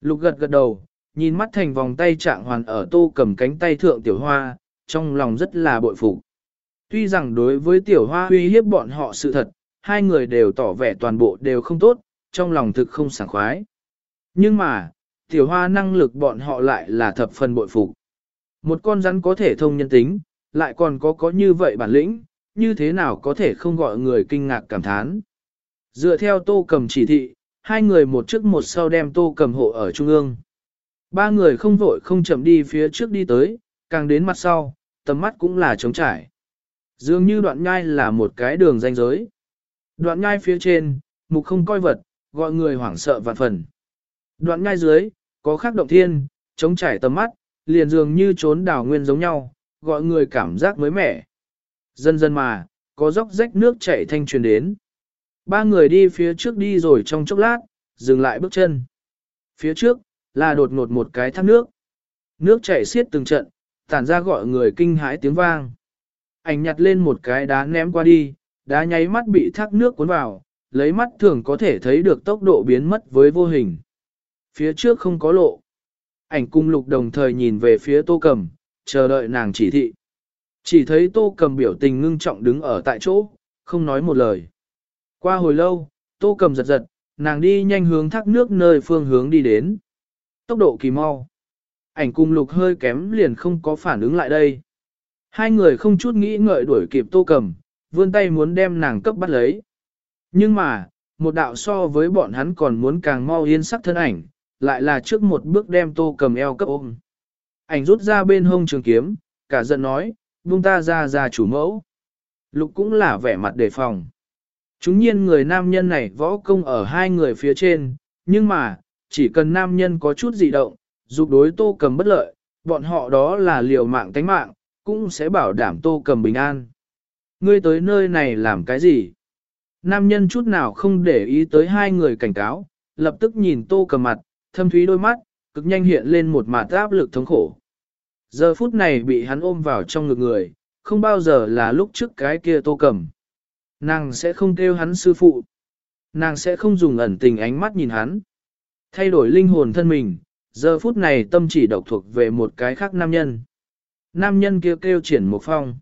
Lục gật gật đầu, nhìn mắt thành vòng tay trạng hoàn ở tô cầm cánh tay thượng tiểu hoa, trong lòng rất là bội phục. Tuy rằng đối với tiểu hoa uy hiếp bọn họ sự thật, hai người đều tỏ vẻ toàn bộ đều không tốt, trong lòng thực không sảng khoái. Nhưng mà, tiểu hoa năng lực bọn họ lại là thập phần bội phục. Một con rắn có thể thông nhân tính, lại còn có có như vậy bản lĩnh, như thế nào có thể không gọi người kinh ngạc cảm thán. Dựa theo tô cầm chỉ thị, hai người một trước một sau đem tô cầm hộ ở trung ương. Ba người không vội không chậm đi phía trước đi tới, càng đến mặt sau, tầm mắt cũng là trống trải. Dường như đoạn nhai là một cái đường ranh giới. Đoạn nhai phía trên, mục không coi vật, gọi người hoảng sợ vạn phần. Đoạn nhai dưới, có khắc động thiên, trống trải tầm mắt, liền dường như trốn đảo nguyên giống nhau, gọi người cảm giác mới mẻ. Dần dần mà, có dốc rách nước chảy thanh truyền đến. Ba người đi phía trước đi rồi trong chốc lát, dừng lại bước chân. Phía trước, là đột ngột một cái thác nước. Nước chảy xiết từng trận, tản ra gọi người kinh hãi tiếng vang. Ảnh nhặt lên một cái đá ném qua đi, đá nháy mắt bị thác nước cuốn vào, lấy mắt thường có thể thấy được tốc độ biến mất với vô hình. Phía trước không có lộ. Ảnh cung lục đồng thời nhìn về phía tô cầm, chờ đợi nàng chỉ thị. Chỉ thấy tô cầm biểu tình ngưng trọng đứng ở tại chỗ, không nói một lời. Qua hồi lâu, tô cầm giật giật, nàng đi nhanh hướng thác nước nơi phương hướng đi đến. Tốc độ kỳ mau. Ảnh cung lục hơi kém liền không có phản ứng lại đây. Hai người không chút nghĩ ngợi đuổi kịp tô cầm, vươn tay muốn đem nàng cấp bắt lấy. Nhưng mà, một đạo so với bọn hắn còn muốn càng mau yên sắc thân ảnh, lại là trước một bước đem tô cầm eo cấp ôm. Ảnh rút ra bên hông trường kiếm, cả giận nói, buông ta ra ra chủ mẫu. Lục cũng là vẻ mặt đề phòng. Chúng nhiên người nam nhân này võ công ở hai người phía trên, nhưng mà, chỉ cần nam nhân có chút dị động, dục đối tô cầm bất lợi, bọn họ đó là liều mạng tánh mạng, cũng sẽ bảo đảm tô cầm bình an. Ngươi tới nơi này làm cái gì? Nam nhân chút nào không để ý tới hai người cảnh cáo, lập tức nhìn tô cầm mặt, thâm thúy đôi mắt, cực nhanh hiện lên một mặt áp lực thống khổ. Giờ phút này bị hắn ôm vào trong ngực người, không bao giờ là lúc trước cái kia tô cầm. Nàng sẽ không kêu hắn sư phụ. Nàng sẽ không dùng ẩn tình ánh mắt nhìn hắn. Thay đổi linh hồn thân mình, giờ phút này tâm chỉ độc thuộc về một cái khác nam nhân. Nam nhân kia kêu, kêu triển một phong.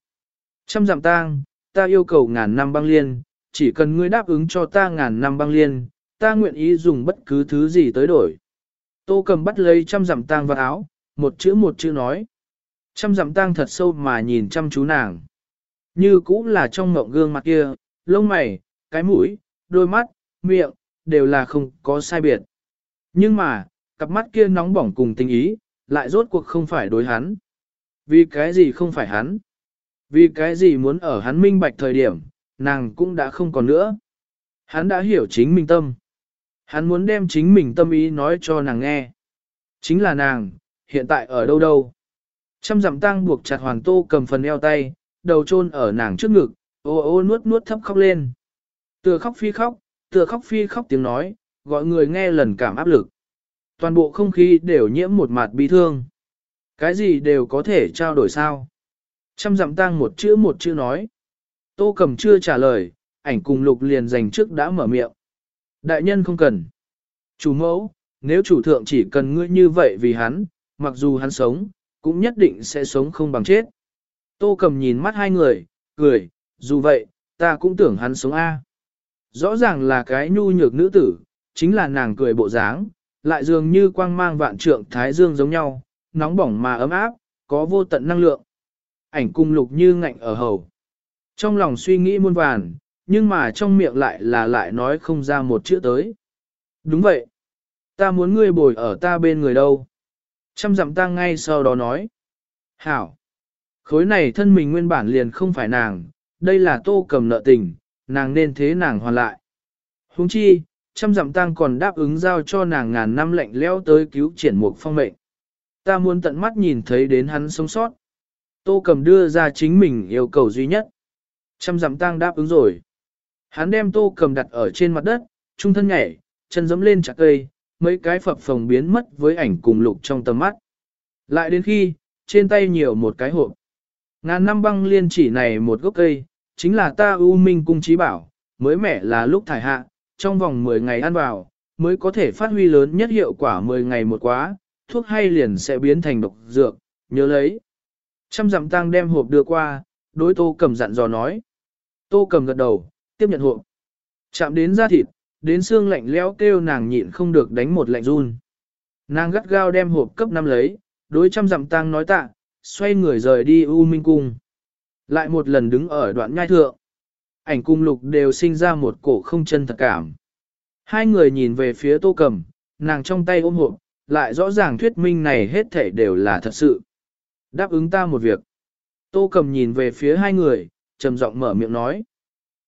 Trăm dặm tang, ta yêu cầu ngàn năm băng liên, chỉ cần ngươi đáp ứng cho ta ngàn năm băng liên, ta nguyện ý dùng bất cứ thứ gì tới đổi. Tô cầm bắt lấy trăm dặm tang vào áo, một chữ một chữ nói. Trăm dặm tang thật sâu mà nhìn chăm chú nàng. Như cũng là trong ngộng gương mặt kia, lông mày, cái mũi, đôi mắt, miệng, đều là không có sai biệt. Nhưng mà, cặp mắt kia nóng bỏng cùng tình ý, lại rốt cuộc không phải đối hắn. Vì cái gì không phải hắn? Vì cái gì muốn ở hắn minh bạch thời điểm, nàng cũng đã không còn nữa. Hắn đã hiểu chính mình tâm. Hắn muốn đem chính mình tâm ý nói cho nàng nghe. Chính là nàng, hiện tại ở đâu đâu. Trăm dặm tang buộc chặt hoàn tô cầm phần eo tay, đầu chôn ở nàng trước ngực, ô ô nuốt nuốt thấp khóc lên. Tựa khóc phi khóc, tựa khóc phi khóc tiếng nói, gọi người nghe lần cảm áp lực. Toàn bộ không khí đều nhiễm một mặt bi thương. Cái gì đều có thể trao đổi sao? Trăm dặm tang một chữ một chữ nói. Tô cầm chưa trả lời, ảnh cùng lục liền dành trước đã mở miệng. Đại nhân không cần. Chủ mẫu, nếu chủ thượng chỉ cần ngươi như vậy vì hắn, mặc dù hắn sống, cũng nhất định sẽ sống không bằng chết. Tô cầm nhìn mắt hai người, cười, dù vậy, ta cũng tưởng hắn sống A. Rõ ràng là cái nhu nhược nữ tử, chính là nàng cười bộ dáng, lại dường như quang mang vạn trượng thái dương giống nhau, nóng bỏng mà ấm áp, có vô tận năng lượng. Ảnh cung lục như ngạnh ở hầu. Trong lòng suy nghĩ muôn vàn, nhưng mà trong miệng lại là lại nói không ra một chữ tới. Đúng vậy. Ta muốn ngươi bồi ở ta bên người đâu. Trăm dặm ta ngay sau đó nói. Hảo. Khối này thân mình nguyên bản liền không phải nàng, đây là tô cầm nợ tình, nàng nên thế nàng hoàn lại. Huống chi, trăm dặm tăng còn đáp ứng giao cho nàng ngàn năm lệnh leo tới cứu triển mục phong mệnh. Ta muốn tận mắt nhìn thấy đến hắn sống sót. Tô cầm đưa ra chính mình yêu cầu duy nhất. Trăm dặm tăng đáp ứng rồi. Hắn đem tô cầm đặt ở trên mặt đất, trung thân nhảy, chân dẫm lên chặt cây, mấy cái phập phồng biến mất với ảnh cùng lục trong tầm mắt. Lại đến khi, trên tay nhiều một cái hộp. Ngàn năm băng liên chỉ này một gốc cây, chính là ta ưu minh cung trí bảo, mới mẻ là lúc thải hạ, trong vòng 10 ngày ăn vào, mới có thể phát huy lớn nhất hiệu quả 10 ngày một quá, thuốc hay liền sẽ biến thành độc dược, nhớ lấy. Trăm dặm tăng đem hộp đưa qua, đối tô cầm dặn dò nói. Tô cầm gật đầu, tiếp nhận hộp. Chạm đến da thịt, đến xương lạnh lẽo kêu nàng nhịn không được đánh một lạnh run. Nàng gắt gao đem hộp cấp năm lấy, đối trăm dặm tang nói tạ, xoay người rời đi U Minh Cung. Lại một lần đứng ở đoạn nhai thượng. Ảnh cung lục đều sinh ra một cổ không chân thật cảm. Hai người nhìn về phía tô cầm, nàng trong tay ôm hộp, lại rõ ràng thuyết minh này hết thể đều là thật sự. Đáp ứng ta một việc. Tô cầm nhìn về phía hai người, trầm giọng mở miệng nói.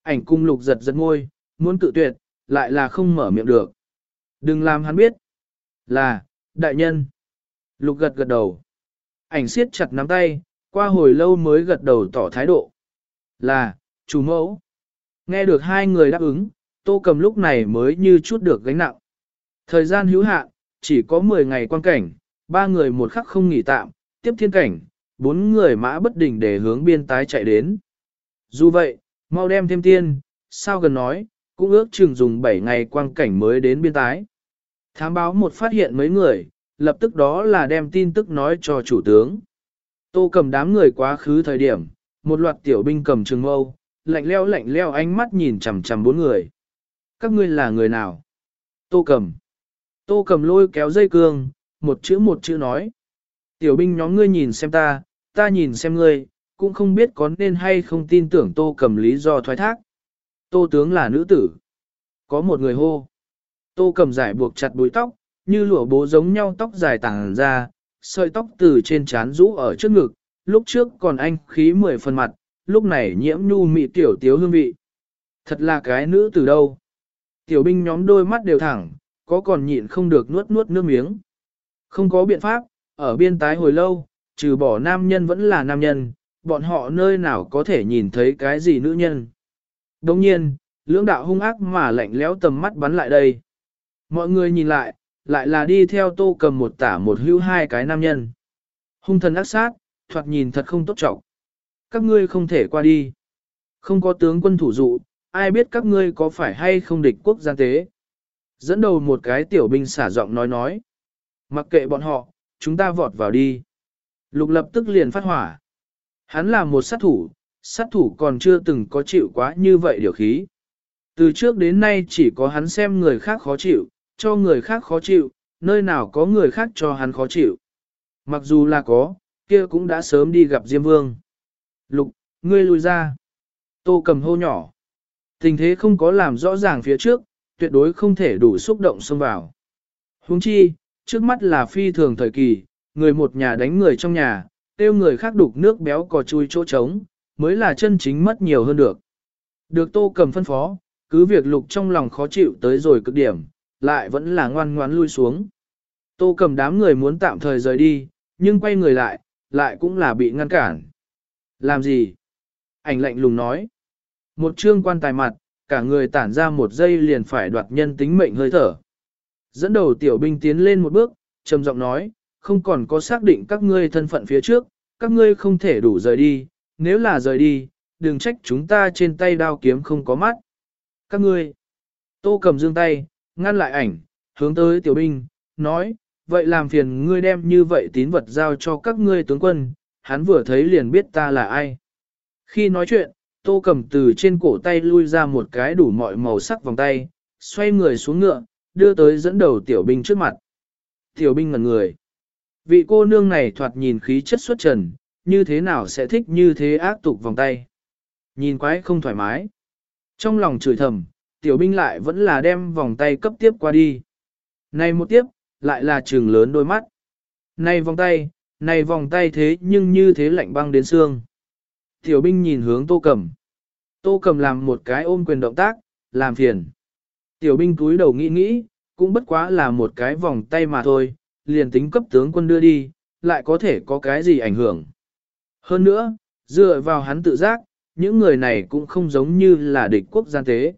Ảnh cung lục giật giật môi, muốn cự tuyệt, lại là không mở miệng được. Đừng làm hắn biết. Là, đại nhân. Lục gật gật đầu. Ảnh siết chặt nắm tay, qua hồi lâu mới gật đầu tỏ thái độ. Là, chủ mẫu. Nghe được hai người đáp ứng, tô cầm lúc này mới như chút được gánh nặng. Thời gian hữu hạn, chỉ có 10 ngày quan cảnh, ba người một khắc không nghỉ tạm, tiếp thiên cảnh, bốn người mã bất định để hướng biên tái chạy đến. Dù vậy, mau đem thêm tiên, sao gần nói, cũng ước chừng dùng 7 ngày quang cảnh mới đến biên tái. Thám báo một phát hiện mấy người, lập tức đó là đem tin tức nói cho chủ tướng. Tô cầm đám người quá khứ thời điểm, một loạt tiểu binh cầm trường mâu, lạnh leo lạnh leo ánh mắt nhìn chằm chằm bốn người. Các ngươi là người nào? Tô cầm. Tô cầm lôi kéo dây cương, một chữ một chữ nói. Tiểu binh nhóm ngươi nhìn xem ta, ta nhìn xem ngươi, cũng không biết có nên hay không tin tưởng tô cầm lý do thoái thác. Tô tướng là nữ tử. Có một người hô. Tô cầm giải buộc chặt búi tóc, như lụa bố giống nhau tóc dài tàng ra, sợi tóc từ trên trán rũ ở trước ngực, lúc trước còn anh khí mười phần mặt, lúc này nhiễm nhu mị tiểu tiếu hương vị. Thật là cái nữ từ đâu. Tiểu binh nhóm đôi mắt đều thẳng, có còn nhịn không được nuốt nuốt nước miếng. Không có biện pháp, ở biên tái hồi lâu, trừ bỏ nam nhân vẫn là nam nhân, bọn họ nơi nào có thể nhìn thấy cái gì nữ nhân. Đồng nhiên, lưỡng đạo hung ác mà lạnh lẽo tầm mắt bắn lại đây. Mọi người nhìn lại, lại là đi theo tô cầm một tả một hưu hai cái nam nhân. Hung thần ác sát, thoạt nhìn thật không tốt trọng. Các ngươi không thể qua đi. Không có tướng quân thủ dụ, ai biết các ngươi có phải hay không địch quốc gian tế. Dẫn đầu một cái tiểu binh xả giọng nói nói. Mặc kệ bọn họ, chúng ta vọt vào đi. Lục lập tức liền phát hỏa. Hắn là một sát thủ, sát thủ còn chưa từng có chịu quá như vậy điều khí. Từ trước đến nay chỉ có hắn xem người khác khó chịu, cho người khác khó chịu, nơi nào có người khác cho hắn khó chịu. Mặc dù là có, kia cũng đã sớm đi gặp Diêm Vương. Lục, ngươi lùi ra. Tô cầm hô nhỏ. Tình thế không có làm rõ ràng phía trước, tuyệt đối không thể đủ xúc động xông vào. Huống chi, trước mắt là phi thường thời kỳ, người một nhà đánh người trong nhà, tiêu người khác đục nước béo cò chui chỗ trống, mới là chân chính mất nhiều hơn được. Được tô cầm phân phó, cứ việc lục trong lòng khó chịu tới rồi cực điểm, lại vẫn là ngoan ngoãn lui xuống. Tô cầm đám người muốn tạm thời rời đi, nhưng quay người lại, lại cũng là bị ngăn cản. Làm gì? Ảnh lạnh lùng nói. Một trương quan tài mặt, cả người tản ra một giây liền phải đoạt nhân tính mệnh hơi thở. Dẫn đầu tiểu binh tiến lên một bước, trầm giọng nói, không còn có xác định các ngươi thân phận phía trước, các ngươi không thể đủ rời đi, nếu là rời đi, đừng trách chúng ta trên tay đao kiếm không có mắt. Các ngươi, tô cầm dương tay, ngăn lại ảnh, hướng tới tiểu binh, nói, vậy làm phiền ngươi đem như vậy tín vật giao cho các ngươi tướng quân, hắn vừa thấy liền biết ta là ai. Khi nói chuyện, tô cầm từ trên cổ tay lui ra một cái đủ mọi màu sắc vòng tay, xoay người xuống ngựa, đưa tới dẫn đầu tiểu binh trước mặt. Tiểu binh ngẩn người. Vị cô nương này thoạt nhìn khí chất xuất trần, như thế nào sẽ thích như thế ác tục vòng tay. Nhìn quái không thoải mái. Trong lòng chửi thầm, tiểu binh lại vẫn là đem vòng tay cấp tiếp qua đi. Này một tiếp, lại là trường lớn đôi mắt. Này vòng tay, này vòng tay thế nhưng như thế lạnh băng đến xương. Tiểu binh nhìn hướng tô cầm. Tô cầm làm một cái ôm quyền động tác, làm phiền. Tiểu binh túi đầu nghĩ nghĩ, cũng bất quá là một cái vòng tay mà thôi, liền tính cấp tướng quân đưa đi, lại có thể có cái gì ảnh hưởng. Hơn nữa, dựa vào hắn tự giác, những người này cũng không giống như là địch quốc gian tế.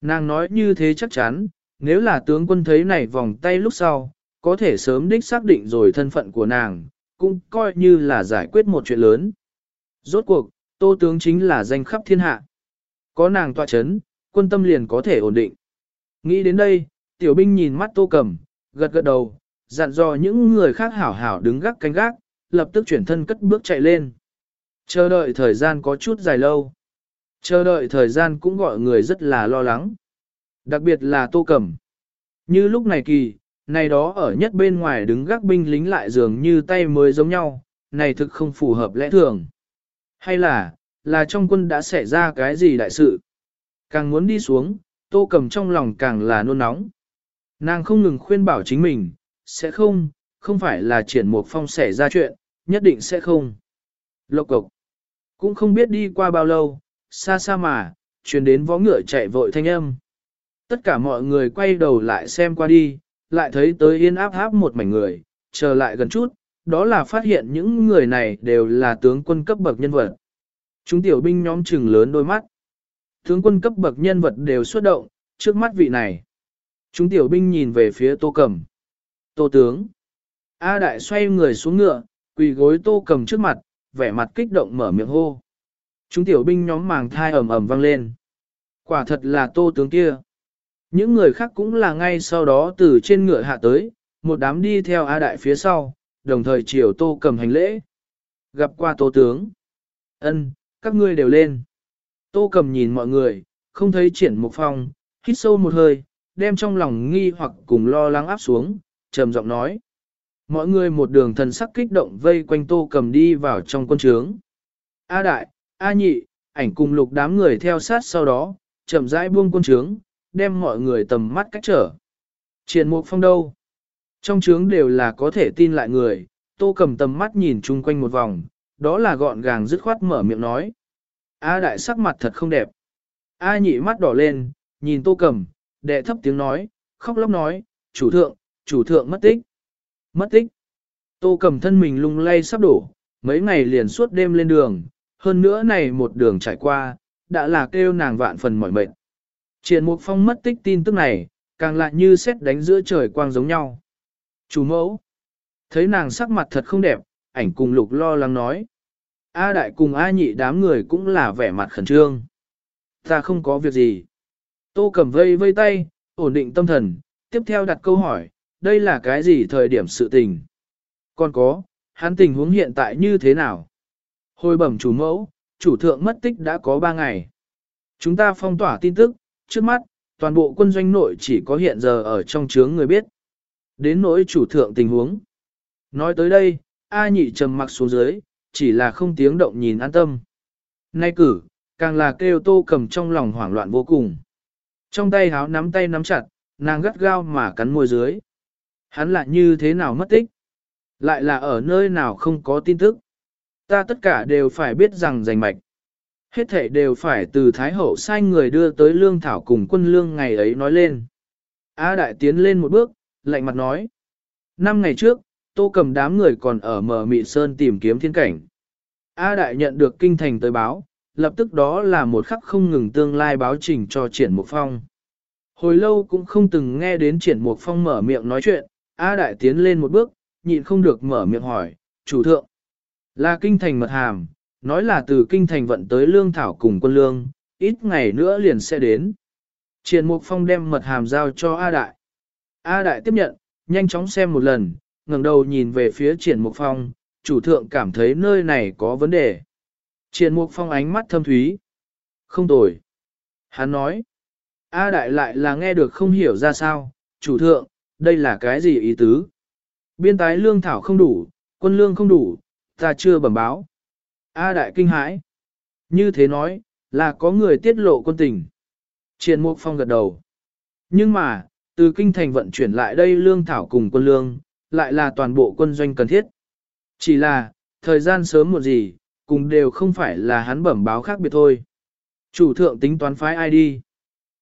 Nàng nói như thế chắc chắn, nếu là tướng quân thấy này vòng tay lúc sau, có thể sớm đích xác định rồi thân phận của nàng, cũng coi như là giải quyết một chuyện lớn. Rốt cuộc, tô tướng chính là danh khắp thiên hạ. Có nàng tọa chấn, quân tâm liền có thể ổn định. Nghĩ đến đây, tiểu binh nhìn mắt tô cầm, gật gật đầu, dặn dò những người khác hảo hảo đứng gác canh gác, lập tức chuyển thân cất bước chạy lên. Chờ đợi thời gian có chút dài lâu. Chờ đợi thời gian cũng gọi người rất là lo lắng. Đặc biệt là tô cẩm, Như lúc này kỳ, này đó ở nhất bên ngoài đứng gác binh lính lại dường như tay mới giống nhau, này thực không phù hợp lẽ thường. Hay là, là trong quân đã xảy ra cái gì đại sự? Càng muốn đi xuống, tô cầm trong lòng càng là nôn nóng. Nàng không ngừng khuyên bảo chính mình, sẽ không, không phải là triển mục phong xảy ra chuyện, nhất định sẽ không. Lộc cục, Cũng không biết đi qua bao lâu, xa xa mà, truyền đến võ ngựa chạy vội thanh âm. Tất cả mọi người quay đầu lại xem qua đi, lại thấy tới yên áp áp một mảnh người, chờ lại gần chút, đó là phát hiện những người này đều là tướng quân cấp bậc nhân vật. Chúng tiểu binh nhóm trừng lớn đôi mắt. Tướng quân cấp bậc nhân vật đều xuất động, trước mắt vị này. Chúng tiểu binh nhìn về phía tô cầm. Tô tướng. A đại xoay người xuống ngựa, quỳ gối tô cầm trước mặt, vẻ mặt kích động mở miệng hô. Chúng tiểu binh nhóm màng thai ầm ầm vang lên. Quả thật là tô tướng kia. Những người khác cũng là ngay sau đó từ trên ngựa hạ tới, một đám đi theo A đại phía sau, đồng thời chiều tô cầm hành lễ. Gặp qua tô tướng. ân các ngươi đều lên. Tô cầm nhìn mọi người, không thấy triển một phong, hít sâu một hơi, đem trong lòng nghi hoặc cùng lo lắng áp xuống, trầm giọng nói. Mọi người một đường thần sắc kích động vây quanh tô cầm đi vào trong quân trướng. A đại, A nhị, ảnh cùng lục đám người theo sát sau đó, chậm rãi buông quân trướng, đem mọi người tầm mắt cách trở. Triển mục phong đâu? Trong trướng đều là có thể tin lại người, tô cầm tầm mắt nhìn chung quanh một vòng, đó là gọn gàng dứt khoát mở miệng nói. A đại sắc mặt thật không đẹp. A nhị mắt đỏ lên, nhìn tô cầm, đệ thấp tiếng nói, khóc lóc nói, chủ thượng, chủ thượng mất tích. Mất tích. Tô cầm thân mình lung lay sắp đổ, mấy ngày liền suốt đêm lên đường, hơn nữa này một đường trải qua, đã là kêu nàng vạn phần mỏi mệt. Triển Mục Phong mất tích tin tức này, càng lại như xét đánh giữa trời quang giống nhau. Chủ mẫu, thấy nàng sắc mặt thật không đẹp, ảnh cùng lục lo lắng nói. A đại cùng A nhị đám người cũng là vẻ mặt khẩn trương. Ta không có việc gì. Tô cầm vây vây tay, ổn định tâm thần, tiếp theo đặt câu hỏi, đây là cái gì thời điểm sự tình? Còn có, hắn tình huống hiện tại như thế nào? Hồi bẩm chủ mẫu, chủ thượng mất tích đã có 3 ngày. Chúng ta phong tỏa tin tức, trước mắt, toàn bộ quân doanh nội chỉ có hiện giờ ở trong chướng người biết. Đến nỗi chủ thượng tình huống. Nói tới đây, A nhị trầm mặc xuống dưới, chỉ là không tiếng động nhìn an tâm. Nay cử, càng là kêu tô cầm trong lòng hoảng loạn vô cùng. Trong tay háo nắm tay nắm chặt, nàng gắt gao mà cắn môi dưới. Hắn lại như thế nào mất tích? Lại là ở nơi nào không có tin tức? Ta tất cả đều phải biết rằng giành mạch. Hết thể đều phải từ Thái Hậu sai người đưa tới lương thảo cùng quân lương ngày ấy nói lên. A đại tiến lên một bước, lạnh mặt nói. Năm ngày trước, tô cầm đám người còn ở mở mị sơn tìm kiếm thiên cảnh. A đại nhận được kinh thành tới báo, lập tức đó là một khắc không ngừng tương lai báo trình cho triển mục phong. Hồi lâu cũng không từng nghe đến triển mục phong mở miệng nói chuyện, A đại tiến lên một bước, nhịn không được mở miệng hỏi, chủ thượng, là kinh thành mật hàm, nói là từ kinh thành vận tới lương thảo cùng quân lương, ít ngày nữa liền sẽ đến. Triển Mục Phong đem mật hàm giao cho A Đại. A Đại tiếp nhận, nhanh chóng xem một lần, ngẩng đầu nhìn về phía Triển Mục Phong, chủ thượng cảm thấy nơi này có vấn đề. Triển Mục Phong ánh mắt thâm thúy. Không tồi. Hắn nói. A Đại lại là nghe được không hiểu ra sao, chủ thượng, đây là cái gì ý tứ? Biên tái lương thảo không đủ, quân lương không đủ, ta chưa bẩm báo. A đại kinh hãi. Như thế nói, là có người tiết lộ quân tình. triển Mục Phong gật đầu. Nhưng mà, từ kinh thành vận chuyển lại đây lương thảo cùng quân lương, lại là toàn bộ quân doanh cần thiết. Chỉ là, thời gian sớm một gì, cùng đều không phải là hắn bẩm báo khác biệt thôi. Chủ thượng tính toán phái ai đi?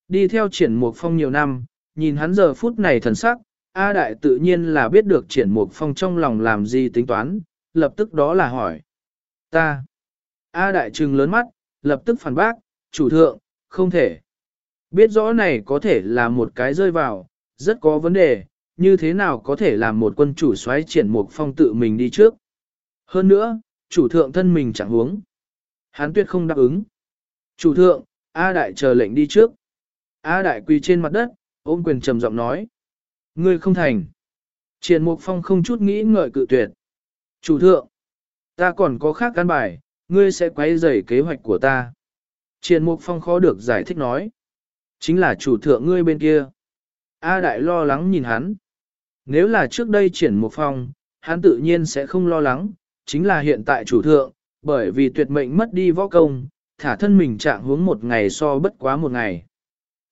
Đi theo triển mục phong nhiều năm, nhìn hắn giờ phút này thần sắc, A Đại tự nhiên là biết được triển mục phong trong lòng làm gì tính toán, lập tức đó là hỏi. Ta. A đại trừng lớn mắt, lập tức phản bác, chủ thượng, không thể. Biết rõ này có thể là một cái rơi vào, rất có vấn đề, như thế nào có thể làm một quân chủ xoáy triển một phong tự mình đi trước. Hơn nữa, chủ thượng thân mình chẳng huống. Hán tuyệt không đáp ứng. Chủ thượng, A đại chờ lệnh đi trước. A đại quỳ trên mặt đất, ôm quyền trầm giọng nói. Ngươi không thành. Triển Mục Phong không chút nghĩ ngợi cự tuyệt. Chủ thượng, Ta còn có khác căn bài, ngươi sẽ quấy rầy kế hoạch của ta. Triển Mục Phong khó được giải thích nói. Chính là chủ thượng ngươi bên kia. A Đại lo lắng nhìn hắn. Nếu là trước đây triển Mục Phong, hắn tự nhiên sẽ không lo lắng, chính là hiện tại chủ thượng, bởi vì tuyệt mệnh mất đi võ công, thả thân mình trạng hướng một ngày so bất quá một ngày.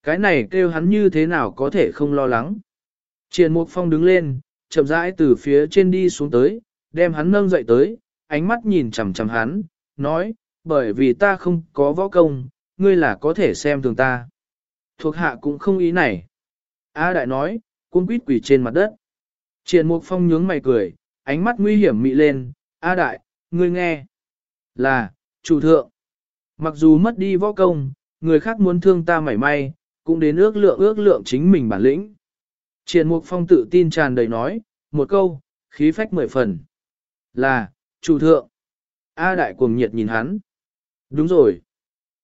Cái này kêu hắn như thế nào có thể không lo lắng. Triền Mục Phong đứng lên, chậm rãi từ phía trên đi xuống tới, đem hắn nâng dậy tới, ánh mắt nhìn chằm chằm hắn, nói, bởi vì ta không có võ công, ngươi là có thể xem thường ta. Thuộc hạ cũng không ý này. A đại nói, cuốn quýt quỷ trên mặt đất. Triển mục phong nhướng mày cười, ánh mắt nguy hiểm mị lên, A đại, ngươi nghe. Là, chủ thượng. Mặc dù mất đi võ công, người khác muốn thương ta mảy may, cũng đến ước lượng ước lượng chính mình bản lĩnh. Triển mục phong tự tin tràn đầy nói, một câu, khí phách mười phần. Là, chủ thượng. A đại cuồng nhiệt nhìn hắn. Đúng rồi.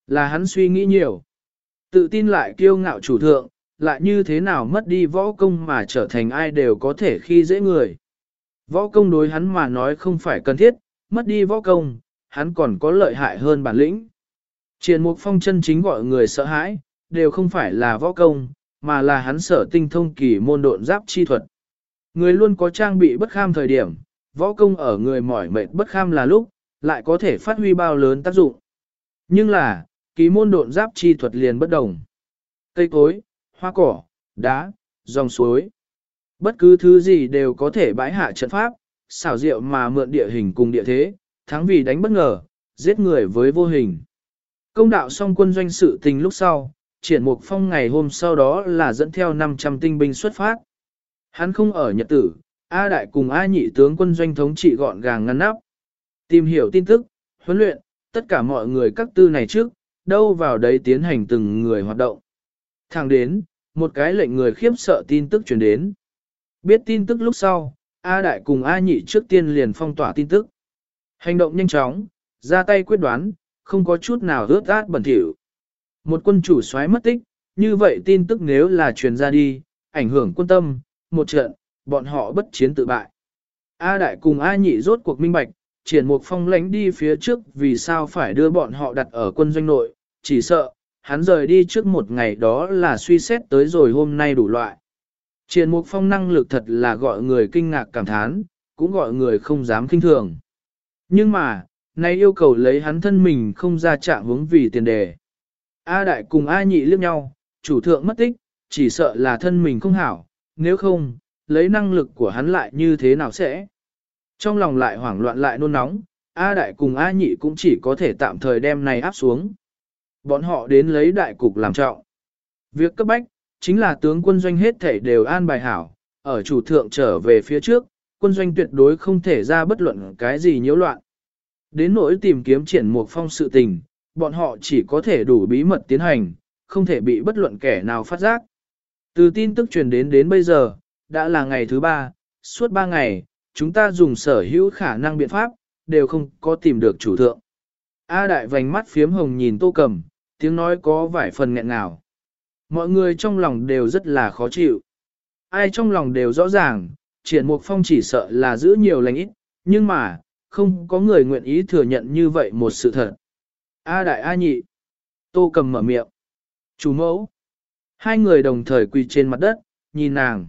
Là hắn suy nghĩ nhiều. Tự tin lại kiêu ngạo chủ thượng, lại như thế nào mất đi võ công mà trở thành ai đều có thể khi dễ người. Võ công đối hắn mà nói không phải cần thiết, mất đi võ công, hắn còn có lợi hại hơn bản lĩnh. Triền mục phong chân chính gọi người sợ hãi, đều không phải là võ công, mà là hắn sở tinh thông kỳ môn độn giáp chi thuật. Người luôn có trang bị bất kham thời điểm, võ công ở người mỏi mệt bất kham là lúc, lại có thể phát huy bao lớn tác dụng. Nhưng là, kỳ môn độn giáp chi thuật liền bất đồng. Cây cối, hoa cỏ, đá, dòng suối. Bất cứ thứ gì đều có thể bãi hạ trận pháp, xảo diệu mà mượn địa hình cùng địa thế, thắng vì đánh bất ngờ, giết người với vô hình. Công đạo xong quân doanh sự tình lúc sau, triển mục phong ngày hôm sau đó là dẫn theo 500 tinh binh xuất phát. Hắn không ở Nhật tử, A đại cùng A nhị tướng quân doanh thống trị gọn gàng ngăn nắp. Tìm hiểu tin tức, huấn luyện, tất cả mọi người các tư này trước, đâu vào đấy tiến hành từng người hoạt động. Thẳng đến, một cái lệnh người khiếp sợ tin tức truyền đến. Biết tin tức lúc sau, A đại cùng A nhị trước tiên liền phong tỏa tin tức. Hành động nhanh chóng, ra tay quyết đoán, không có chút nào rớt át bẩn thỉu. Một quân chủ soái mất tích, như vậy tin tức nếu là truyền ra đi, ảnh hưởng quân tâm, một trận, bọn họ bất chiến tự bại. A đại cùng A nhị rốt cuộc minh bạch, triển mục phong lánh đi phía trước vì sao phải đưa bọn họ đặt ở quân doanh nội, chỉ sợ, hắn rời đi trước một ngày đó là suy xét tới rồi hôm nay đủ loại. Triển Mục Phong năng lực thật là gọi người kinh ngạc cảm thán, cũng gọi người không dám kinh thường. Nhưng mà, nay yêu cầu lấy hắn thân mình không ra trạng hướng vì tiền đề. A đại cùng A nhị liếc nhau, chủ thượng mất tích, chỉ sợ là thân mình không hảo, nếu không, lấy năng lực của hắn lại như thế nào sẽ. Trong lòng lại hoảng loạn lại nôn nóng, A đại cùng A nhị cũng chỉ có thể tạm thời đem này áp xuống. Bọn họ đến lấy đại cục làm trọng. Việc cấp bách, chính là tướng quân doanh hết thể đều an bài hảo, ở chủ thượng trở về phía trước, quân doanh tuyệt đối không thể ra bất luận cái gì nhiễu loạn. Đến nỗi tìm kiếm triển mục phong sự tình, bọn họ chỉ có thể đủ bí mật tiến hành, không thể bị bất luận kẻ nào phát giác. Từ tin tức truyền đến đến bây giờ, đã là ngày thứ ba, suốt ba ngày, chúng ta dùng sở hữu khả năng biện pháp, đều không có tìm được chủ thượng. A đại vành mắt phiếm hồng nhìn tô cầm, tiếng nói có vài phần nghẹn ngào. Mọi người trong lòng đều rất là khó chịu. Ai trong lòng đều rõ ràng, triển mục phong chỉ sợ là giữ nhiều lành ít, nhưng mà, không có người nguyện ý thừa nhận như vậy một sự thật. A đại A nhị. Tô cầm mở miệng. Chủ mẫu. Hai người đồng thời quỳ trên mặt đất, nhìn nàng.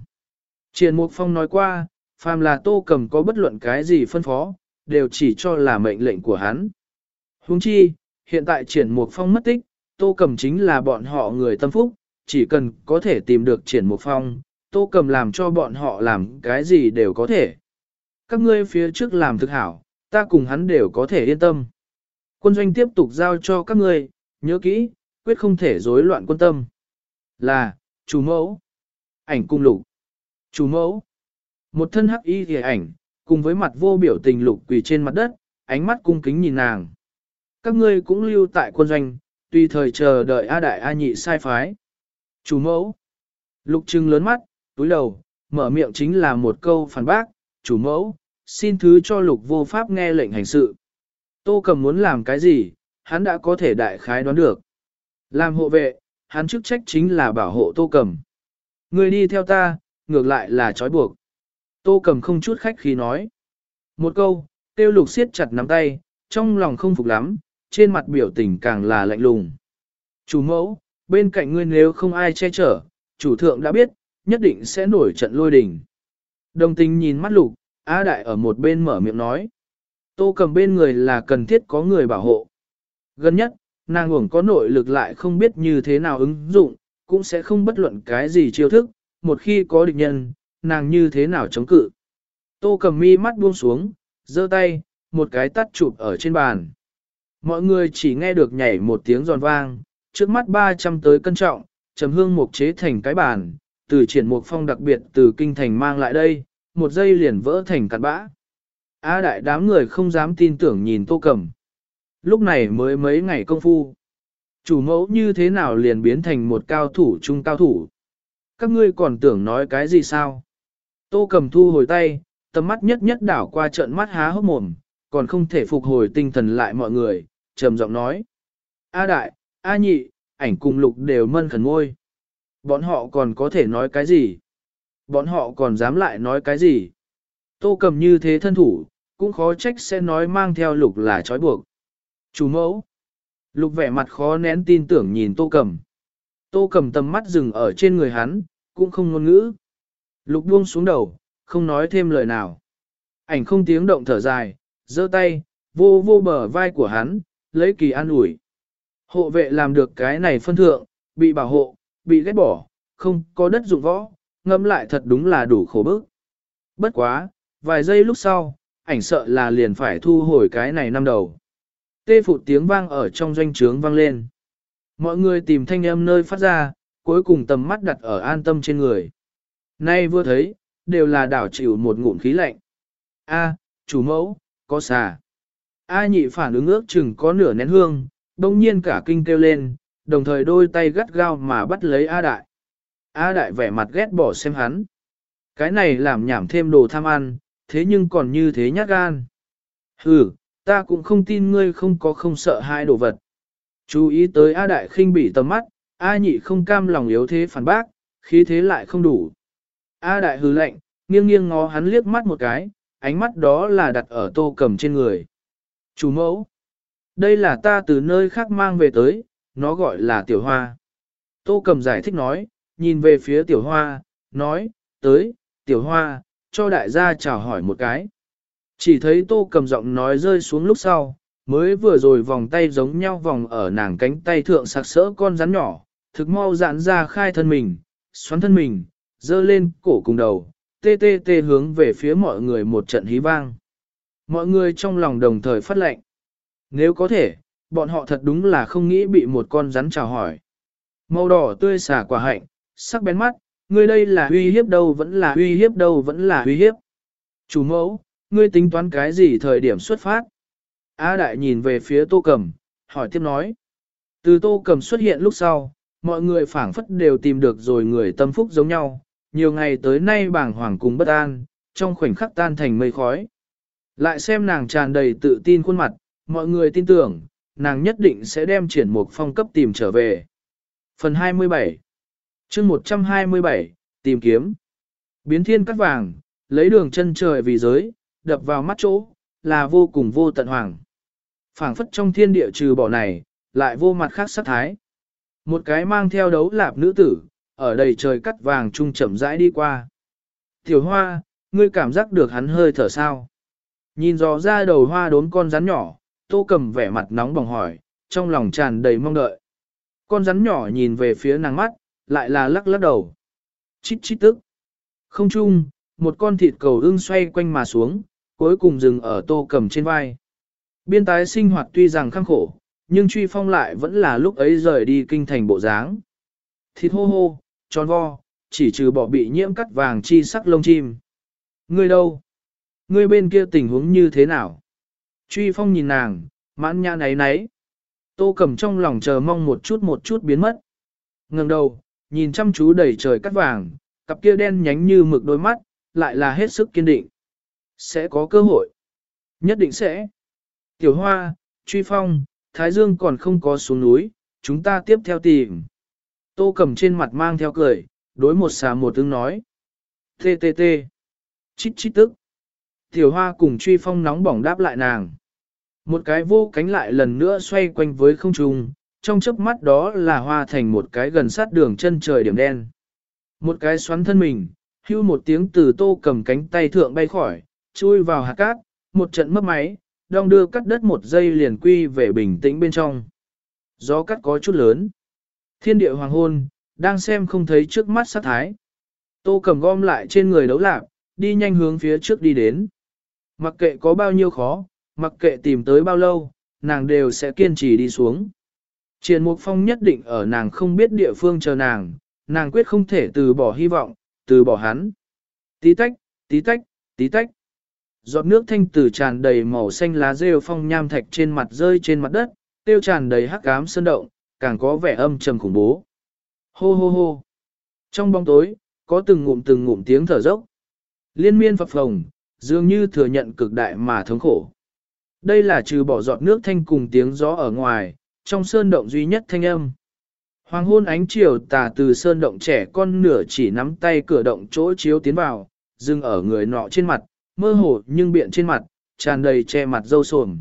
Triển Mục Phong nói qua, phàm là tô cầm có bất luận cái gì phân phó, đều chỉ cho là mệnh lệnh của hắn. Huống chi, hiện tại triển Mục Phong mất tích, tô cầm chính là bọn họ người tâm phúc, chỉ cần có thể tìm được triển Mục Phong, tô cầm làm cho bọn họ làm cái gì đều có thể. Các ngươi phía trước làm thực hảo, ta cùng hắn đều có thể yên tâm. Quân doanh tiếp tục giao cho các ngươi, nhớ kỹ, quyết không thể rối loạn quân tâm. Là, chủ mẫu. Ảnh cung lục. Chủ mẫu. Một thân hắc y thì ảnh, cùng với mặt vô biểu tình lục quỳ trên mặt đất, ánh mắt cung kính nhìn nàng. Các ngươi cũng lưu tại quân doanh, tùy thời chờ đợi A Đại A Nhị sai phái. Chủ mẫu. Lục trưng lớn mắt, túi đầu, mở miệng chính là một câu phản bác, chủ mẫu, xin thứ cho lục vô pháp nghe lệnh hành sự. Tô cầm muốn làm cái gì, hắn đã có thể đại khái đoán được. Làm hộ vệ, hắn chức trách chính là bảo hộ tô cầm. Người đi theo ta, ngược lại là trói buộc. Tô cầm không chút khách khí nói. Một câu, tiêu lục siết chặt nắm tay, trong lòng không phục lắm, trên mặt biểu tình càng là lạnh lùng. Chủ mẫu, bên cạnh ngươi nếu không ai che chở, chủ thượng đã biết, nhất định sẽ nổi trận lôi đình. Đồng tình nhìn mắt lục, Á Đại ở một bên mở miệng nói. Tô cầm bên người là cần thiết có người bảo hộ. Gần nhất, nàng uổng có nội lực lại không biết như thế nào ứng dụng, cũng sẽ không bất luận cái gì chiêu thức, một khi có địch nhân, nàng như thế nào chống cự. Tô cầm mi mắt buông xuống, giơ tay, một cái tắt chụp ở trên bàn. Mọi người chỉ nghe được nhảy một tiếng giòn vang, trước mắt 300 tới cân trọng, trầm hương mục chế thành cái bàn, từ triển mục phong đặc biệt từ kinh thành mang lại đây, một giây liền vỡ thành cặn bã. A đại đám người không dám tin tưởng nhìn tô cầm. Lúc này mới mấy ngày công phu. Chủ mẫu như thế nào liền biến thành một cao thủ trung cao thủ. Các ngươi còn tưởng nói cái gì sao? Tô cầm thu hồi tay, tầm mắt nhất nhất đảo qua trận mắt há hốc mồm, còn không thể phục hồi tinh thần lại mọi người, trầm giọng nói. A đại, A nhị, ảnh cùng lục đều mân khẩn ngôi. Bọn họ còn có thể nói cái gì? Bọn họ còn dám lại nói cái gì? Tô cầm như thế thân thủ, cũng khó trách sẽ nói mang theo lục là trói buộc. Chủ mẫu. Lục vẻ mặt khó nén tin tưởng nhìn tô cầm. Tô cầm tầm mắt dừng ở trên người hắn, cũng không ngôn ngữ. Lục buông xuống đầu, không nói thêm lời nào. Ảnh không tiếng động thở dài, giơ tay, vô vô bờ vai của hắn, lấy kỳ an ủi. Hộ vệ làm được cái này phân thượng, bị bảo hộ, bị ghét bỏ, không có đất dụng võ, ngâm lại thật đúng là đủ khổ bức. Bất quá, vài giây lúc sau, ảnh sợ là liền phải thu hồi cái này năm đầu. Tê phụ tiếng vang ở trong doanh trướng vang lên. Mọi người tìm thanh âm nơi phát ra, cuối cùng tầm mắt đặt ở an tâm trên người. Nay vừa thấy, đều là đảo chịu một ngụm khí lạnh. A, chủ mẫu, có xà. A nhị phản ứng ước chừng có nửa nén hương, đông nhiên cả kinh kêu lên, đồng thời đôi tay gắt gao mà bắt lấy A đại. A đại vẻ mặt ghét bỏ xem hắn. Cái này làm nhảm thêm đồ tham ăn, thế nhưng còn như thế nhát gan. Hừ, ta cũng không tin ngươi không có không sợ hai đồ vật. Chú ý tới A Đại khinh bị tầm mắt, A Nhị không cam lòng yếu thế phản bác, khí thế lại không đủ. A Đại hừ lạnh, nghiêng nghiêng ngó hắn liếc mắt một cái, ánh mắt đó là đặt ở tô cầm trên người. chú mẫu, đây là ta từ nơi khác mang về tới, nó gọi là tiểu hoa. Tô cầm giải thích nói, nhìn về phía tiểu hoa, nói, tới, tiểu hoa, cho đại gia chào hỏi một cái. Chỉ thấy tô cầm giọng nói rơi xuống lúc sau, mới vừa rồi vòng tay giống nhau vòng ở nàng cánh tay thượng sạc sỡ con rắn nhỏ, thực mau giãn ra khai thân mình, xoắn thân mình, dơ lên cổ cùng đầu, tê tê tê hướng về phía mọi người một trận hí vang. Mọi người trong lòng đồng thời phát lệnh. Nếu có thể, bọn họ thật đúng là không nghĩ bị một con rắn chào hỏi. Màu đỏ tươi xả quả hạnh, sắc bén mắt, ngươi đây là uy hiếp đâu vẫn là uy hiếp đâu vẫn là uy hiếp. Chủ mẫu, ngươi tính toán cái gì thời điểm xuất phát? A đại nhìn về phía tô cầm, hỏi tiếp nói. Từ tô cầm xuất hiện lúc sau, mọi người phảng phất đều tìm được rồi người tâm phúc giống nhau, nhiều ngày tới nay bảng hoàng cùng bất an, trong khoảnh khắc tan thành mây khói. Lại xem nàng tràn đầy tự tin khuôn mặt, mọi người tin tưởng, nàng nhất định sẽ đem triển mục phong cấp tìm trở về. Phần 27 chương 127, tìm kiếm. Biến thiên cắt vàng, lấy đường chân trời vì giới, đập vào mắt chỗ, là vô cùng vô tận hoàng. phảng phất trong thiên địa trừ bỏ này, lại vô mặt khác sát thái. Một cái mang theo đấu lạp nữ tử, ở đầy trời cắt vàng trung chậm rãi đi qua. Tiểu hoa, ngươi cảm giác được hắn hơi thở sao? Nhìn dò ra đầu hoa đốn con rắn nhỏ, tô cầm vẻ mặt nóng bỏng hỏi, trong lòng tràn đầy mong đợi. Con rắn nhỏ nhìn về phía nàng mắt, lại là lắc lắc đầu. Chít chít tức. Không chung, một con thịt cầu ưng xoay quanh mà xuống, cuối cùng dừng ở tô cầm trên vai. Biên tái sinh hoạt tuy rằng khăng khổ, nhưng truy phong lại vẫn là lúc ấy rời đi kinh thành bộ dáng. Thịt hô hô, tròn vo, chỉ trừ bỏ bị nhiễm cắt vàng chi sắc lông chim. Ngươi đâu? Ngươi bên kia tình huống như thế nào? Truy phong nhìn nàng, mãn nhãn ấy nấy. Tô cầm trong lòng chờ mong một chút một chút biến mất. ngẩng đầu, nhìn chăm chú đầy trời cắt vàng, cặp kia đen nhánh như mực đôi mắt, lại là hết sức kiên định. Sẽ có cơ hội. Nhất định sẽ. Tiểu Hoa, Truy Phong, Thái Dương còn không có xuống núi, chúng ta tiếp theo tìm. Tô cầm trên mặt mang theo cười, đối một xà một tương nói. Tê tê tê. Chít chít tức. Tiểu Hoa cùng Truy Phong nóng bỏng đáp lại nàng. Một cái vô cánh lại lần nữa xoay quanh với không trung, trong chớp mắt đó là hoa thành một cái gần sát đường chân trời điểm đen. Một cái xoắn thân mình, hưu một tiếng từ tô cầm cánh tay thượng bay khỏi, chui vào hạt cát, một trận mất máy, đong đưa cắt đất một giây liền quy về bình tĩnh bên trong. Gió cắt có chút lớn. Thiên địa hoàng hôn, đang xem không thấy trước mắt sát thái. Tô cầm gom lại trên người đấu lạc, đi nhanh hướng phía trước đi đến. Mặc kệ có bao nhiêu khó, mặc kệ tìm tới bao lâu, nàng đều sẽ kiên trì đi xuống. Triển Mục Phong nhất định ở nàng không biết địa phương chờ nàng, nàng quyết không thể từ bỏ hy vọng, từ bỏ hắn. Tí tách, tí tách, tí tách. Giọt nước thanh từ tràn đầy màu xanh lá rêu phong nham thạch trên mặt rơi trên mặt đất, tiêu tràn đầy hắc ám sơn động, càng có vẻ âm trầm khủng bố. Hô hô hô. Trong bóng tối, có từng ngụm từng ngụm tiếng thở dốc. Liên miên phập phồng, dường như thừa nhận cực đại mà thống khổ. Đây là trừ bỏ giọt nước thanh cùng tiếng gió ở ngoài, trong sơn động duy nhất thanh âm. Hoàng hôn ánh chiều tà từ sơn động trẻ con nửa chỉ nắm tay cửa động chỗ chiếu tiến vào, dừng ở người nọ trên mặt, mơ hồ nhưng biện trên mặt, tràn đầy che mặt dâu sồm.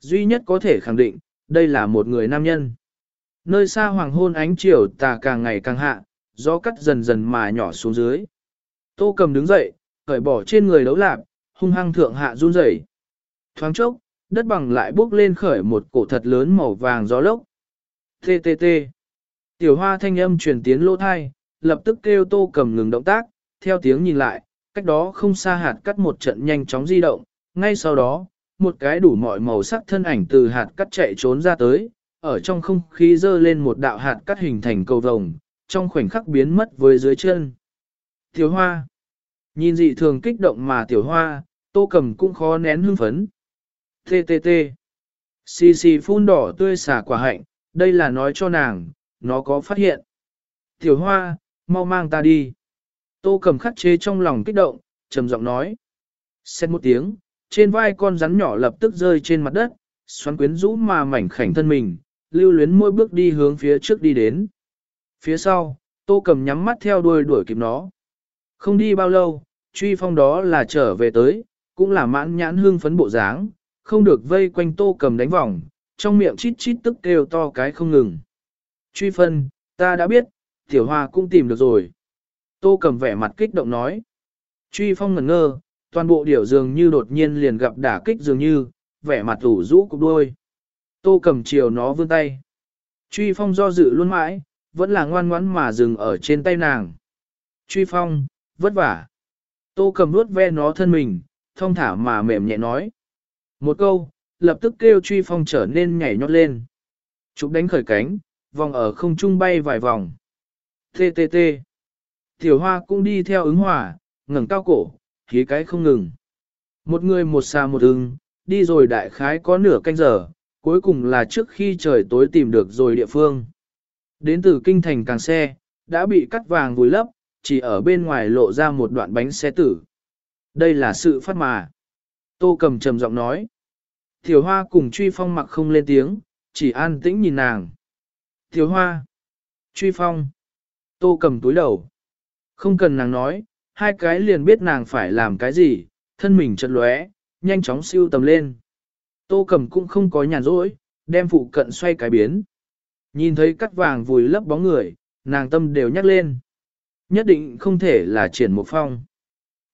Duy nhất có thể khẳng định, đây là một người nam nhân. Nơi xa hoàng hôn ánh chiều tà càng ngày càng hạ, gió cắt dần dần mà nhỏ xuống dưới. Tô cầm đứng dậy, cởi bỏ trên người đấu lạp, hung hăng thượng hạ run rẩy. Thoáng chốc, đất bằng lại bốc lên khởi một cổ thật lớn màu vàng gió lốc. ttt. Tiểu hoa thanh âm truyền tiến lỗ thai, lập tức kêu tô cầm ngừng động tác, theo tiếng nhìn lại, cách đó không xa hạt cắt một trận nhanh chóng di động, ngay sau đó, một cái đủ mọi màu sắc thân ảnh từ hạt cắt chạy trốn ra tới, ở trong không khí dơ lên một đạo hạt cắt hình thành cầu vồng, trong khoảnh khắc biến mất với dưới chân. Tiểu hoa, nhìn dị thường kích động mà tiểu hoa, tô cầm cũng khó nén hưng phấn. TTT. Xì xì phun đỏ tươi xả quả hạnh, đây là nói cho nàng, nó có phát hiện. Tiểu hoa, mau mang ta đi. Tô cầm khắc chế trong lòng kích động, trầm giọng nói. Xét một tiếng, trên vai con rắn nhỏ lập tức rơi trên mặt đất, xoắn quyến rũ mà mảnh khảnh thân mình, lưu luyến mỗi bước đi hướng phía trước đi đến. Phía sau, tô cầm nhắm mắt theo đuôi đuổi kịp nó. Không đi bao lâu, truy phong đó là trở về tới, cũng là mãn nhãn hương phấn bộ dáng, không được vây quanh tô cầm đánh vòng, trong miệng chít chít tức kêu to cái không ngừng. Truy phân, ta đã biết, tiểu hoa cũng tìm được rồi. Tô cầm vẻ mặt kích động nói. Truy phong ngẩn ngơ, toàn bộ điểu dường như đột nhiên liền gặp đả kích dường như, vẻ mặt ủ rũ cục đôi Tô cầm chiều nó vươn tay. Truy phong do dự luôn mãi, vẫn là ngoan ngoãn mà dừng ở trên tay nàng. Truy phong, vất vả. Tô cầm nuốt ve nó thân mình, thông thả mà mềm nhẹ nói. Một câu, lập tức kêu truy phong trở nên nhảy nhót lên. Chúng đánh khởi cánh, vòng ở không trung bay vài vòng. Tê tê tê. Tiểu hoa cũng đi theo ứng hỏa, ngẩng cao cổ, khí cái không ngừng. Một người một xa một ưng, đi rồi đại khái có nửa canh giờ, cuối cùng là trước khi trời tối tìm được rồi địa phương. Đến từ kinh thành càng xe, đã bị cắt vàng vùi lấp, chỉ ở bên ngoài lộ ra một đoạn bánh xe tử. Đây là sự phát mà. Tô cầm trầm giọng nói. Tiểu hoa cùng truy phong mặc không lên tiếng, chỉ an tĩnh nhìn nàng. Tiểu hoa. Truy phong. Tô cầm túi đầu. Không cần nàng nói, hai cái liền biết nàng phải làm cái gì, thân mình chật lóe, nhanh chóng siêu tầm lên. Tô cầm cũng không có nhàn rỗi, đem phụ cận xoay cái biến. Nhìn thấy cắt vàng vùi lấp bóng người, nàng tâm đều nhắc lên. Nhất định không thể là triển một phong.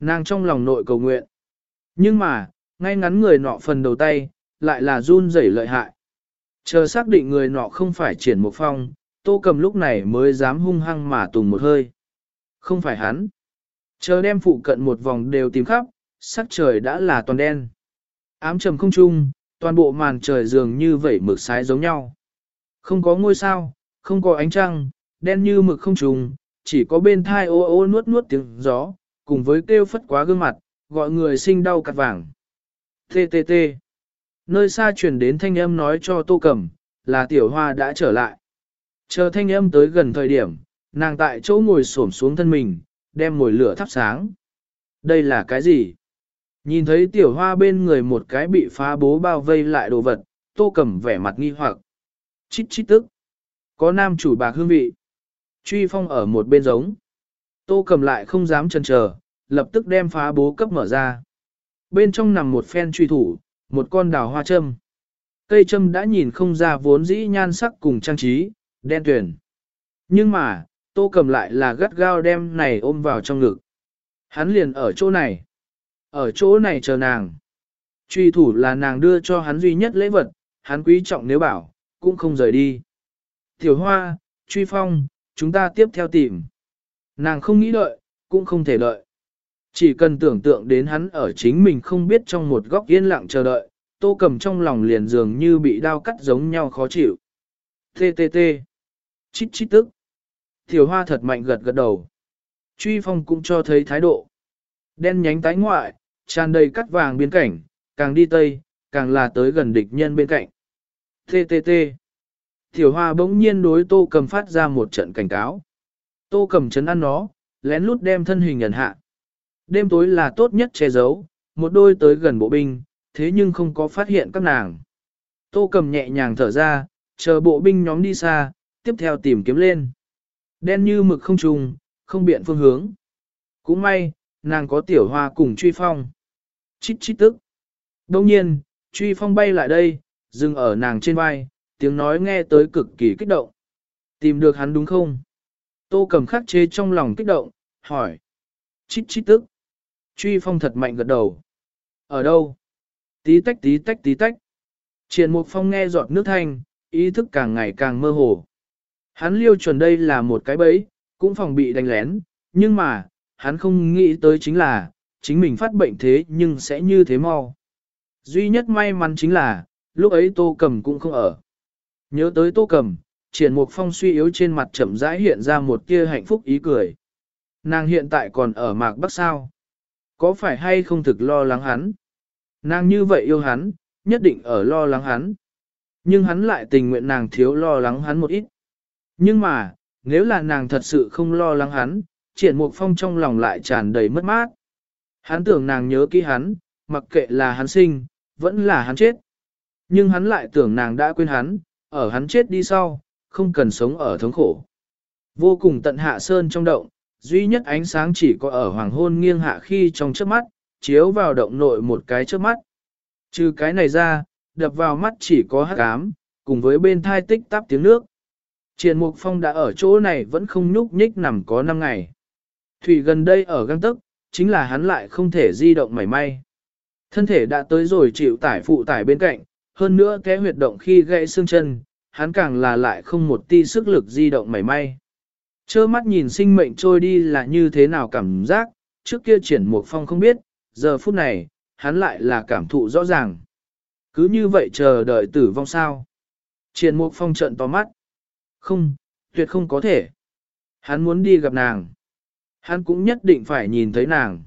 Nàng trong lòng nội cầu nguyện. Nhưng mà, ngay ngắn người nọ phần đầu tay, lại là run rẩy lợi hại. Chờ xác định người nọ không phải triển một phong, tô cầm lúc này mới dám hung hăng mà tùng một hơi. Không phải hắn. Chờ đem phụ cận một vòng đều tìm khắp, sắc trời đã là toàn đen. Ám trầm không trung, toàn bộ màn trời dường như vẩy mực sái giống nhau. Không có ngôi sao, không có ánh trăng, đen như mực không trùng, chỉ có bên thai ô ô nuốt nuốt tiếng gió, cùng với kêu phất quá gương mặt, gọi người sinh đau cắt vàng. TTT. Nơi xa truyền đến thanh âm nói cho tô cẩm, là tiểu hoa đã trở lại. Chờ thanh âm tới gần thời điểm, nàng tại chỗ ngồi xổm xuống thân mình, đem mồi lửa thắp sáng. Đây là cái gì? Nhìn thấy tiểu hoa bên người một cái bị phá bố bao vây lại đồ vật, tô cẩm vẻ mặt nghi hoặc. Chít chít tức. Có nam chủ bạc hương vị. Truy phong ở một bên giống. Tô cẩm lại không dám chần chờ, lập tức đem phá bố cấp mở ra. Bên trong nằm một phen truy thủ, một con đào hoa châm. Cây châm đã nhìn không ra vốn dĩ nhan sắc cùng trang trí, đen tuyển. Nhưng mà, tô cầm lại là gắt gao đem này ôm vào trong ngực. Hắn liền ở chỗ này. Ở chỗ này chờ nàng. Truy thủ là nàng đưa cho hắn duy nhất lễ vật, hắn quý trọng nếu bảo, cũng không rời đi. Tiểu hoa, truy phong, chúng ta tiếp theo tìm. Nàng không nghĩ đợi, cũng không thể đợi. Chỉ cần tưởng tượng đến hắn ở chính mình không biết trong một góc yên lặng chờ đợi, tô cầm trong lòng liền dường như bị đau cắt giống nhau khó chịu. Tê tê tê. Chít chít tức. Tiểu hoa thật mạnh gật gật đầu. Truy phong cũng cho thấy thái độ. Đen nhánh tái ngoại, tràn đầy cắt vàng biên cảnh, càng đi tây, càng là tới gần địch nhân bên cạnh. Tê tê tê. Tiểu hoa bỗng nhiên đối tô cầm phát ra một trận cảnh cáo. Tô cầm chấn ăn nó, lén lút đem thân hình nhận hạ. Đêm tối là tốt nhất che giấu, một đôi tới gần bộ binh, thế nhưng không có phát hiện các nàng. Tô cầm nhẹ nhàng thở ra, chờ bộ binh nhóm đi xa, tiếp theo tìm kiếm lên. Đen như mực không trùng, không biện phương hướng. Cũng may, nàng có tiểu hoa cùng truy phong. Chít chít tức. Đông nhiên, truy phong bay lại đây, dừng ở nàng trên vai, tiếng nói nghe tới cực kỳ kích động. Tìm được hắn đúng không? Tô cầm khắc chế trong lòng kích động, hỏi. Chít chít tức. Truy phong thật mạnh gật đầu. Ở đâu? Tí tách tí tách tí tách. Triển mục phong nghe giọt nước thanh, ý thức càng ngày càng mơ hồ. Hắn liêu chuẩn đây là một cái bẫy, cũng phòng bị đánh lén, nhưng mà, hắn không nghĩ tới chính là, chính mình phát bệnh thế nhưng sẽ như thế mau. Duy nhất may mắn chính là, lúc ấy tô cầm cũng không ở. Nhớ tới tô cầm, triển mục phong suy yếu trên mặt chậm rãi hiện ra một tia hạnh phúc ý cười. Nàng hiện tại còn ở mạc bắc sao. Có phải hay không thực lo lắng hắn? Nàng như vậy yêu hắn, nhất định ở lo lắng hắn. Nhưng hắn lại tình nguyện nàng thiếu lo lắng hắn một ít. Nhưng mà, nếu là nàng thật sự không lo lắng hắn, triển mục phong trong lòng lại tràn đầy mất mát. Hắn tưởng nàng nhớ kỹ hắn, mặc kệ là hắn sinh, vẫn là hắn chết. Nhưng hắn lại tưởng nàng đã quên hắn, ở hắn chết đi sau, không cần sống ở thống khổ. Vô cùng tận hạ sơn trong động, duy nhất ánh sáng chỉ có ở hoàng hôn nghiêng hạ khi trong trước mắt, chiếu vào động nội một cái trước mắt. Trừ cái này ra, đập vào mắt chỉ có hắc ám, cùng với bên thai tích tắp tiếng nước. Triển Mục Phong đã ở chỗ này vẫn không nhúc nhích nằm có 5 ngày. Thủy gần đây ở găng tức, chính là hắn lại không thể di động mảy may. Thân thể đã tới rồi chịu tải phụ tải bên cạnh, hơn nữa kẽ huyệt động khi gãy xương chân, hắn càng là lại không một ti sức lực di động mảy may. Chơ mắt nhìn sinh mệnh trôi đi là như thế nào cảm giác, trước kia triển một phong không biết, giờ phút này, hắn lại là cảm thụ rõ ràng. Cứ như vậy chờ đợi tử vong sao. Triển một phong trận to mắt. Không, tuyệt không có thể. Hắn muốn đi gặp nàng. Hắn cũng nhất định phải nhìn thấy nàng.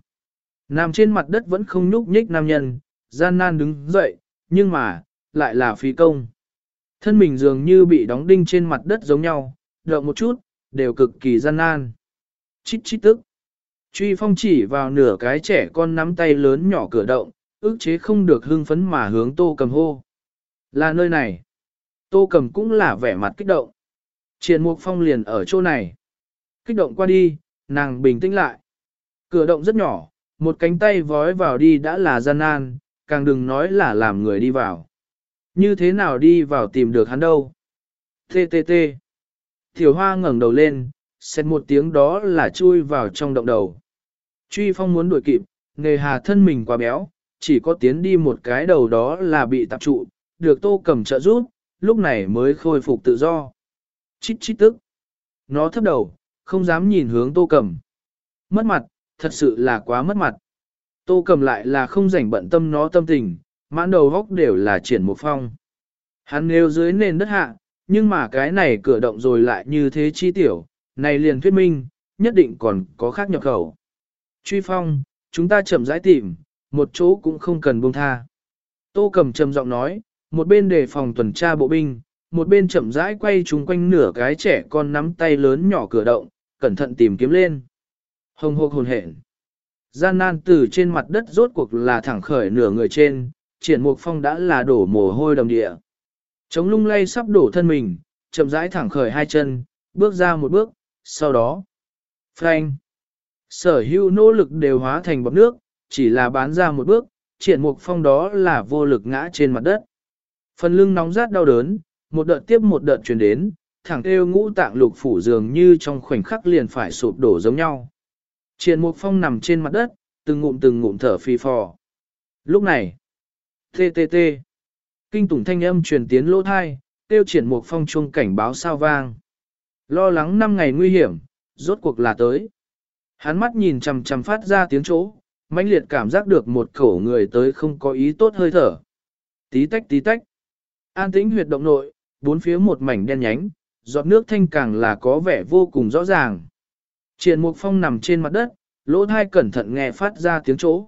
Nằm trên mặt đất vẫn không nhúc nhích nam nhân, gian nan đứng dậy, nhưng mà, lại là phí công. Thân mình dường như bị đóng đinh trên mặt đất giống nhau, đợi một chút, đều cực kỳ gian nan. Chít chít tức. Truy phong chỉ vào nửa cái trẻ con nắm tay lớn nhỏ cửa động, ước chế không được hưng phấn mà hướng tô cầm hô. Là nơi này. Tô cầm cũng là vẻ mặt kích động. Triền mục phong liền ở chỗ này. Kích động qua đi, nàng bình tĩnh lại. Cửa động rất nhỏ, một cánh tay vói vào đi đã là gian nan, càng đừng nói là làm người đi vào. Như thế nào đi vào tìm được hắn đâu? Tê tê tê. Tiểu hoa ngẩng đầu lên, xét một tiếng đó là chui vào trong động đầu. Truy phong muốn đuổi kịp, nghề hà thân mình quá béo, chỉ có tiến đi một cái đầu đó là bị tạp trụ, được tô cầm trợ giúp, lúc này mới khôi phục tự do. Chít chít tức. Nó thấp đầu, không dám nhìn hướng tô cầm. Mất mặt, thật sự là quá mất mặt. Tô cầm lại là không rảnh bận tâm nó tâm tình, mãn đầu góc đều là triển một phong. Hắn nêu dưới nền đất hạ, nhưng mà cái này cửa động rồi lại như thế chi tiểu, này liền thuyết minh, nhất định còn có khác nhập khẩu. Truy phong, chúng ta chậm rãi tìm, một chỗ cũng không cần buông tha. Tô cầm trầm giọng nói, một bên đề phòng tuần tra bộ binh, một bên chậm rãi quay chung quanh nửa cái trẻ con nắm tay lớn nhỏ cửa động, cẩn thận tìm kiếm lên. Hồng hộc hồn hển. Gian nan từ trên mặt đất rốt cuộc là thẳng khởi nửa người trên, triển mục phong đã là đổ mồ hôi đồng địa. Chống lung lay sắp đổ thân mình, chậm rãi thẳng khởi hai chân, bước ra một bước, sau đó. Frank. Sở hữu nỗ lực đều hóa thành bọt nước, chỉ là bán ra một bước, triển mục phong đó là vô lực ngã trên mặt đất. Phần lưng nóng rát đau đớn, một đợt tiếp một đợt truyền đến, thẳng kêu ngũ tạng lục phủ dường như trong khoảnh khắc liền phải sụp đổ giống nhau. Triển Mục Phong nằm trên mặt đất, từng ngụm từng ngụm thở phi phò. Lúc này, tê tê tê, kinh tủng thanh âm truyền tiến lỗ thai, tiêu triển một Phong chuông cảnh báo sao vang. Lo lắng năm ngày nguy hiểm, rốt cuộc là tới. Hắn mắt nhìn chằm chằm phát ra tiếng chỗ, mãnh liệt cảm giác được một khẩu người tới không có ý tốt hơi thở. Tí tách tí tách. An tĩnh huyệt động nội, bốn phía một mảnh đen nhánh, giọt nước thanh càng là có vẻ vô cùng rõ ràng. Triển Mục Phong nằm trên mặt đất, lỗ thai cẩn thận nghe phát ra tiếng chỗ.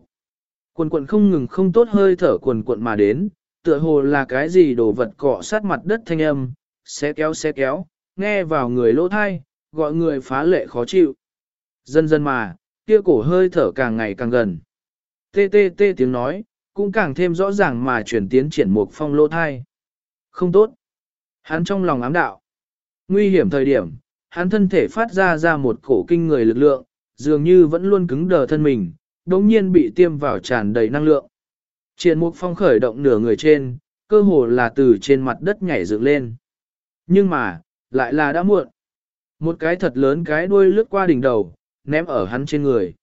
Quần quần không ngừng không tốt hơi thở quần quần mà đến, tựa hồ là cái gì đồ vật cọ sát mặt đất thanh âm, xé kéo xé kéo, nghe vào người lỗ thai, gọi người phá lệ khó chịu. Dần dần mà, kia cổ hơi thở càng ngày càng gần. Tê tê tê tiếng nói, cũng càng thêm rõ ràng mà chuyển tiến triển mục phong lỗ thai. Không tốt. Hắn trong lòng ám đạo. Nguy hiểm thời điểm, hắn thân thể phát ra ra một cổ kinh người lực lượng, dường như vẫn luôn cứng đờ thân mình, đống nhiên bị tiêm vào tràn đầy năng lượng. Triển mục phong khởi động nửa người trên, cơ hồ là từ trên mặt đất nhảy dựng lên. Nhưng mà, lại là đã muộn. Một cái thật lớn cái đuôi lướt qua đỉnh đầu, ném ở hắn trên người.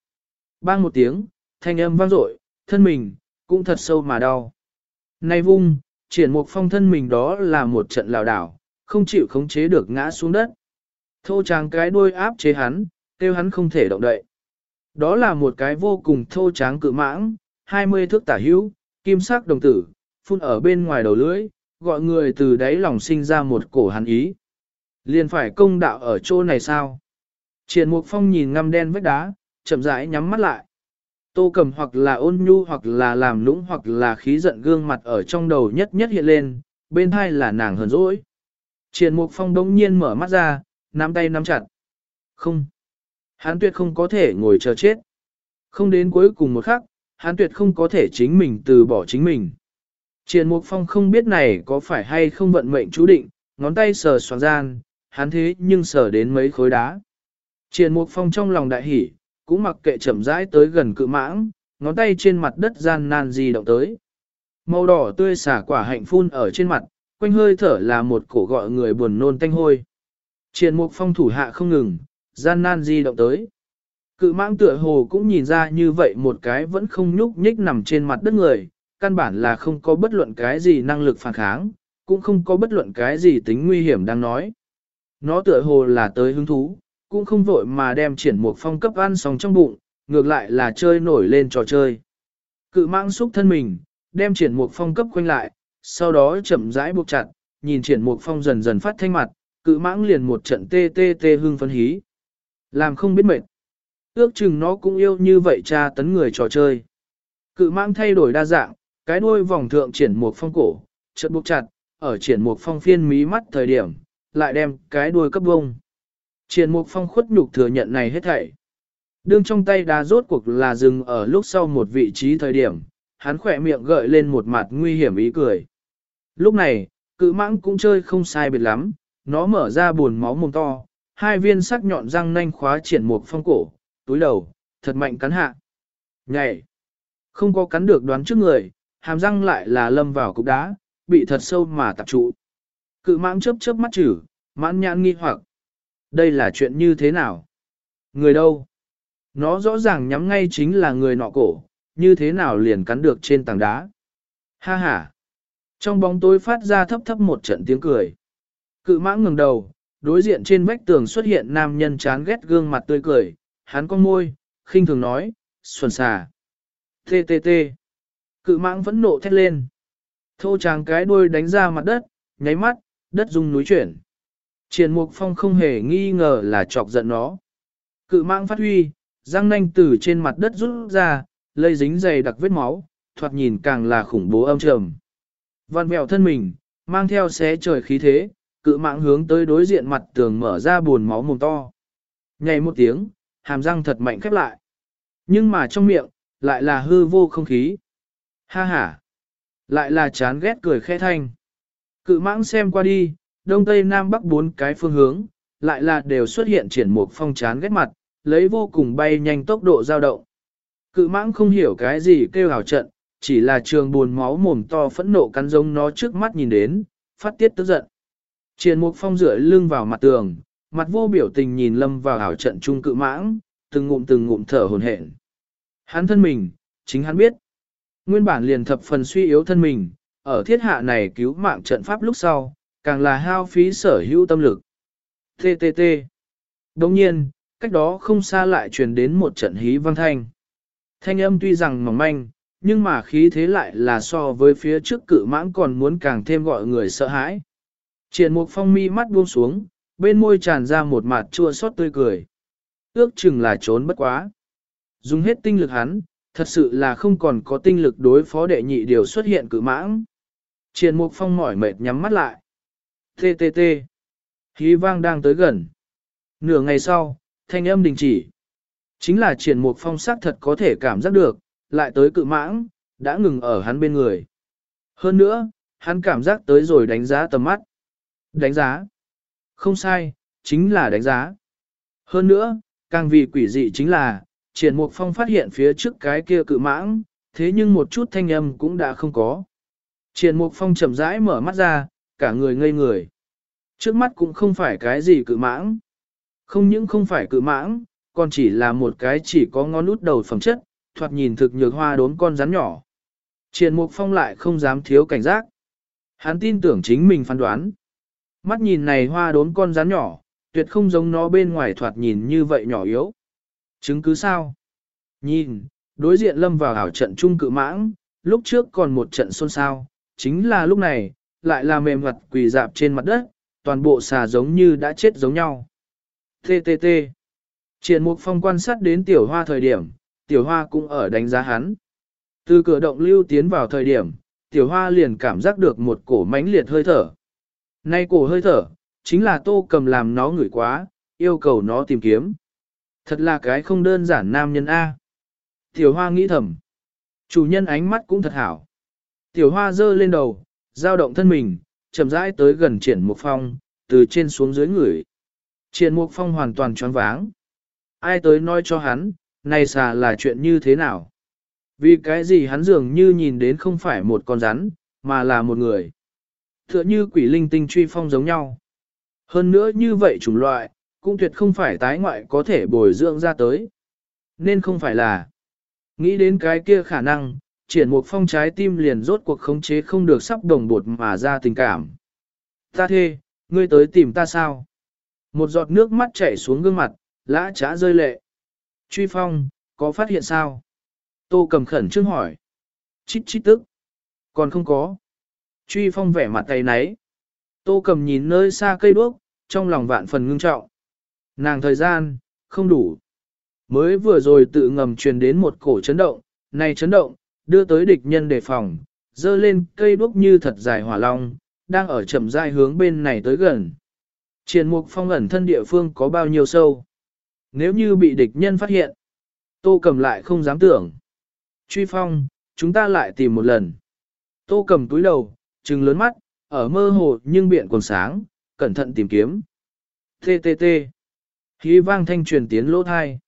Bang một tiếng, thanh âm vang dội, thân mình, cũng thật sâu mà đau. Nay vung, triển mục phong thân mình đó là một trận lào đảo, không chịu khống chế được ngã xuống đất. Thô tráng cái đuôi áp chế hắn, kêu hắn không thể động đậy. Đó là một cái vô cùng thô tráng cự mãng, 20 thước tả hữu, kim sắc đồng tử, phun ở bên ngoài đầu lưỡi, gọi người từ đáy lòng sinh ra một cổ hắn ý. Liền phải công đạo ở chỗ này sao? Triển Mục Phong nhìn ngăm đen vách đá, chậm rãi nhắm mắt lại. Tô cầm hoặc là ôn nhu hoặc là làm lũng hoặc là khí giận gương mặt ở trong đầu nhất nhất hiện lên, bên hai là nàng hờn dỗi. Triển Mục Phong đống nhiên mở mắt ra, nắm tay nắm chặt. Không. Hán tuyệt không có thể ngồi chờ chết. Không đến cuối cùng một khắc, hán tuyệt không có thể chính mình từ bỏ chính mình. Triển Mục Phong không biết này có phải hay không vận mệnh chú định, ngón tay sờ soạn gian, hắn thế nhưng sờ đến mấy khối đá. Triển Mục Phong trong lòng đại hỉ, cũng mặc kệ chậm rãi tới gần cự mãng, ngón tay trên mặt đất gian nan di động tới. Màu đỏ tươi xả quả hạnh phun ở trên mặt, quanh hơi thở là một cổ gọi người buồn nôn tanh hôi. Triển mục phong thủ hạ không ngừng, gian nan di động tới. Cự mãng tựa hồ cũng nhìn ra như vậy một cái vẫn không nhúc nhích nằm trên mặt đất người, căn bản là không có bất luận cái gì năng lực phản kháng, cũng không có bất luận cái gì tính nguy hiểm đang nói. Nó tựa hồ là tới hứng thú, cũng không vội mà đem triển một phong cấp ăn xong trong bụng, ngược lại là chơi nổi lên trò chơi. Cự mãng xúc thân mình, đem triển một phong cấp quanh lại, sau đó chậm rãi buộc chặt, nhìn triển một phong dần dần phát thanh mặt, cự mãng liền một trận tê tê tê hương phấn hí. Làm không biết mệt. Ước chừng nó cũng yêu như vậy cha tấn người trò chơi. Cự mang thay đổi đa dạng, cái đuôi vòng thượng triển một phong cổ, chợt buộc chặt, ở triển một phong phiên mí mắt thời điểm, lại đem cái đuôi cấp bông. Triển một phong khuất nhục thừa nhận này hết thảy. Đương trong tay đá rốt cuộc là dừng ở lúc sau một vị trí thời điểm, hắn khỏe miệng gợi lên một mặt nguy hiểm ý cười. Lúc này, cự mãng cũng chơi không sai biệt lắm, nó mở ra buồn máu mồm to, hai viên sắc nhọn răng nanh khóa triển một phong cổ, túi đầu, thật mạnh cắn hạ. Nhảy! Không có cắn được đoán trước người, hàm răng lại là lâm vào cục đá, bị thật sâu mà tập trụ. Cự mãng chớp chớp mắt chử, mãn nhãn nghi hoặc. Đây là chuyện như thế nào? Người đâu? Nó rõ ràng nhắm ngay chính là người nọ cổ, như thế nào liền cắn được trên tảng đá. Ha ha! Trong bóng tối phát ra thấp thấp một trận tiếng cười. Cự mãng ngừng đầu, đối diện trên vách tường xuất hiện nam nhân chán ghét gương mặt tươi cười, hắn con môi, khinh thường nói, xuẩn xà. Tê tê tê. Cự mãng vẫn nộ thét lên. Thô tràng cái đuôi đánh ra mặt đất, nháy mắt, đất rung núi chuyển. Triền Mục Phong không hề nghi ngờ là chọc giận nó. Cự mãng phát huy, răng nanh từ trên mặt đất rút ra, lây dính dày đặc vết máu, thoạt nhìn càng là khủng bố âm trầm. Văn mèo thân mình, mang theo xé trời khí thế, cự mạng hướng tới đối diện mặt tường mở ra buồn máu mồm to. Nhảy một tiếng, hàm răng thật mạnh khép lại. Nhưng mà trong miệng, lại là hư vô không khí. Ha ha! Lại là chán ghét cười khẽ thanh. Cự mãng xem qua đi, đông tây nam bắc bốn cái phương hướng, lại là đều xuất hiện triển mục phong chán ghét mặt, lấy vô cùng bay nhanh tốc độ dao động. Cự mãng không hiểu cái gì kêu hào trận, chỉ là trường buồn máu mồm to phẫn nộ cắn giống nó trước mắt nhìn đến, phát tiết tức giận. Triển mục phong rửa lưng vào mặt tường, mặt vô biểu tình nhìn lâm vào hảo trận trung cự mãng, từng ngụm từng ngụm thở hồn hển. Hắn thân mình, chính hắn biết. Nguyên bản liền thập phần suy yếu thân mình, ở thiết hạ này cứu mạng trận pháp lúc sau, càng là hao phí sở hữu tâm lực. TTT. Đồng nhiên, cách đó không xa lại truyền đến một trận hí vang thanh. Thanh âm tuy rằng mỏng manh, nhưng mà khí thế lại là so với phía trước cự mãng còn muốn càng thêm gọi người sợ hãi. Triển mục phong mi mắt buông xuống, bên môi tràn ra một mặt chua xót tươi cười. Ước chừng là trốn bất quá. Dùng hết tinh lực hắn, thật sự là không còn có tinh lực đối phó đệ nhị điều xuất hiện cự mãng. Triển mục phong mỏi mệt nhắm mắt lại. Tê tê tê. Khí vang đang tới gần. Nửa ngày sau, thanh âm đình chỉ. Chính là triển mục phong sắc thật có thể cảm giác được, lại tới cự mãng, đã ngừng ở hắn bên người. Hơn nữa, hắn cảm giác tới rồi đánh giá tầm mắt. Đánh giá. Không sai, chính là đánh giá. Hơn nữa, càng vì quỷ dị chính là, triển mục phong phát hiện phía trước cái kia cự mãng, thế nhưng một chút thanh âm cũng đã không có. Triển mục phong chậm rãi mở mắt ra, cả người ngây người. Trước mắt cũng không phải cái gì cự mãng. Không những không phải cự mãng, còn chỉ là một cái chỉ có ngón út đầu phẩm chất, thoạt nhìn thực nhược hoa đốn con rắn nhỏ. Triển mục phong lại không dám thiếu cảnh giác. Hắn tin tưởng chính mình phán đoán. Mắt nhìn này hoa đốn con rắn nhỏ, tuyệt không giống nó bên ngoài thoạt nhìn như vậy nhỏ yếu. Chứng cứ sao? Nhìn, đối diện lâm vào ảo trận trung cự mãng, lúc trước còn một trận xôn xao, chính là lúc này, lại là mềm mặt quỳ dạp trên mặt đất, toàn bộ xà giống như đã chết giống nhau. TTT. Triển Mục Phong quan sát đến tiểu hoa thời điểm, tiểu hoa cũng ở đánh giá hắn. Từ cửa động lưu tiến vào thời điểm, tiểu hoa liền cảm giác được một cổ mãnh liệt hơi thở. Nay cổ hơi thở, chính là tô cầm làm nó ngửi quá, yêu cầu nó tìm kiếm. Thật là cái không đơn giản nam nhân A. Tiểu hoa nghĩ thầm. Chủ nhân ánh mắt cũng thật hảo. Tiểu hoa dơ lên đầu, dao động thân mình, chậm rãi tới gần triển mục phong, từ trên xuống dưới người. Triển mục phong hoàn toàn choáng váng. Ai tới nói cho hắn, này xà là chuyện như thế nào? Vì cái gì hắn dường như nhìn đến không phải một con rắn, mà là một người. Tựa như quỷ linh tinh truy phong giống nhau. Hơn nữa như vậy chủng loại, cũng tuyệt không phải tái ngoại có thể bồi dưỡng ra tới. Nên không phải là. Nghĩ đến cái kia khả năng, triển một phong trái tim liền rốt cuộc khống chế không được sắp đồng bột mà ra tình cảm. Ta thê, ngươi tới tìm ta sao? Một giọt nước mắt chảy xuống gương mặt, lã trá rơi lệ. Truy phong, có phát hiện sao? Tô cầm khẩn trước hỏi. Chít chít tức. Còn không có. Truy phong vẻ mặt tay nấy, Tô cầm nhìn nơi xa cây đuốc, trong lòng vạn phần ngưng trọng. Nàng thời gian, không đủ. Mới vừa rồi tự ngầm truyền đến một cổ chấn động, này chấn động, đưa tới địch nhân đề phòng, dơ lên cây đuốc như thật dài hỏa long, đang ở chậm rãi hướng bên này tới gần. Triển mục phong ẩn thân địa phương có bao nhiêu sâu? Nếu như bị địch nhân phát hiện, tô cầm lại không dám tưởng. Truy phong, chúng ta lại tìm một lần. Tô cầm túi đầu, trừng lớn mắt, ở mơ hồ nhưng biện còn sáng, cẩn thận tìm kiếm. TTT. Khí vang thanh truyền tiến lỗ thai.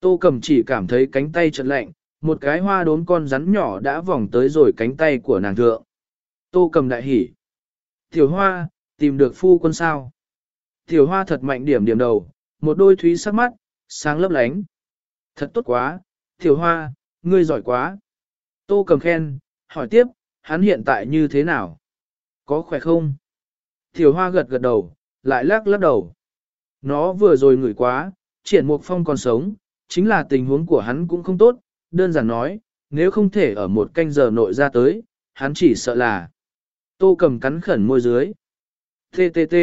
Tô cầm chỉ cảm thấy cánh tay chật lạnh, một cái hoa đốn con rắn nhỏ đã vòng tới rồi cánh tay của nàng thượng. Tô cầm đại hỉ. Tiểu hoa, tìm được phu quân sao. Tiểu hoa thật mạnh điểm điểm đầu, một đôi thúy sắc mắt, sáng lấp lánh. Thật tốt quá, tiểu hoa, ngươi giỏi quá. Tô cầm khen, hỏi tiếp, hắn hiện tại như thế nào? Có khỏe không? Tiểu hoa gật gật đầu, lại lắc lắc đầu. Nó vừa rồi ngửi quá, triển mục phong còn sống, chính là tình huống của hắn cũng không tốt, đơn giản nói, nếu không thể ở một canh giờ nội ra tới, hắn chỉ sợ là. Tô cầm cắn khẩn môi dưới. TTT.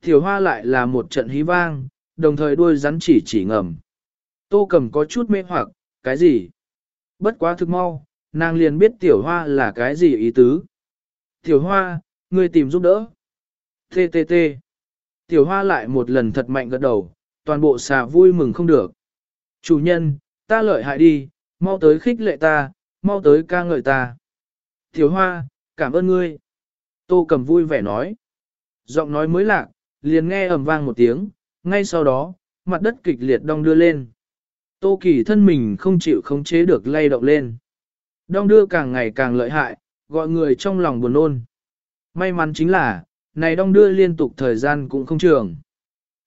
Tiểu hoa lại là một trận hí vang, đồng thời đuôi rắn chỉ chỉ ngầm. Tô cầm có chút mê hoặc, cái gì? Bất quá thực mau, nàng liền biết tiểu hoa là cái gì ý tứ. Tiểu hoa, ngươi tìm giúp đỡ. TTT. Tiểu hoa lại một lần thật mạnh gật đầu, toàn bộ xà vui mừng không được. Chủ nhân, ta lợi hại đi, mau tới khích lệ ta, mau tới ca ngợi ta. Tiểu hoa, cảm ơn ngươi. Tô cầm vui vẻ nói. Giọng nói mới lạc, liền nghe ầm vang một tiếng, ngay sau đó, mặt đất kịch liệt đong đưa lên. Tô kỳ thân mình không chịu khống chế được lay động lên. Đong đưa càng ngày càng lợi hại, gọi người trong lòng buồn nôn. May mắn chính là, này đong đưa liên tục thời gian cũng không trường.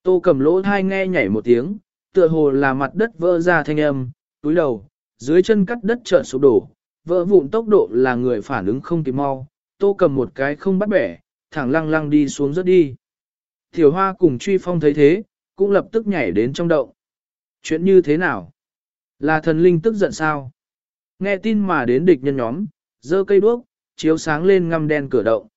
Tô cầm lỗ thai nghe nhảy một tiếng, tựa hồ là mặt đất vỡ ra thanh âm, túi đầu, dưới chân cắt đất trợn sụp đổ, vỡ vụn tốc độ là người phản ứng không kịp mau, tô cầm một cái không bắt bẻ, thẳng lăng lăng đi xuống rất đi. Tiểu hoa cùng truy phong thấy thế, cũng lập tức nhảy đến trong động. Chuyện như thế nào? Là thần linh tức giận sao? Nghe tin mà đến địch nhân nhóm, dơ cây đuốc, chiếu sáng lên ngăm đen cửa động.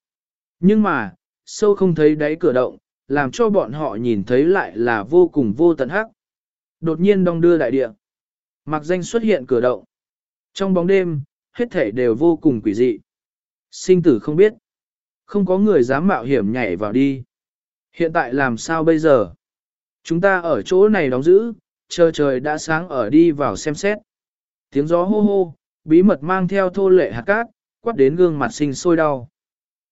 Nhưng mà, sâu không thấy đáy cửa động, làm cho bọn họ nhìn thấy lại là vô cùng vô tận hắc. Đột nhiên đong đưa đại địa. Mặc danh xuất hiện cửa động. Trong bóng đêm, hết thể đều vô cùng quỷ dị. Sinh tử không biết. Không có người dám mạo hiểm nhảy vào đi. Hiện tại làm sao bây giờ? Chúng ta ở chỗ này đóng giữ, chờ trời đã sáng ở đi vào xem xét. Tiếng gió hô hô, bí mật mang theo thô lệ hạt cát, quát đến gương mặt sinh sôi đau.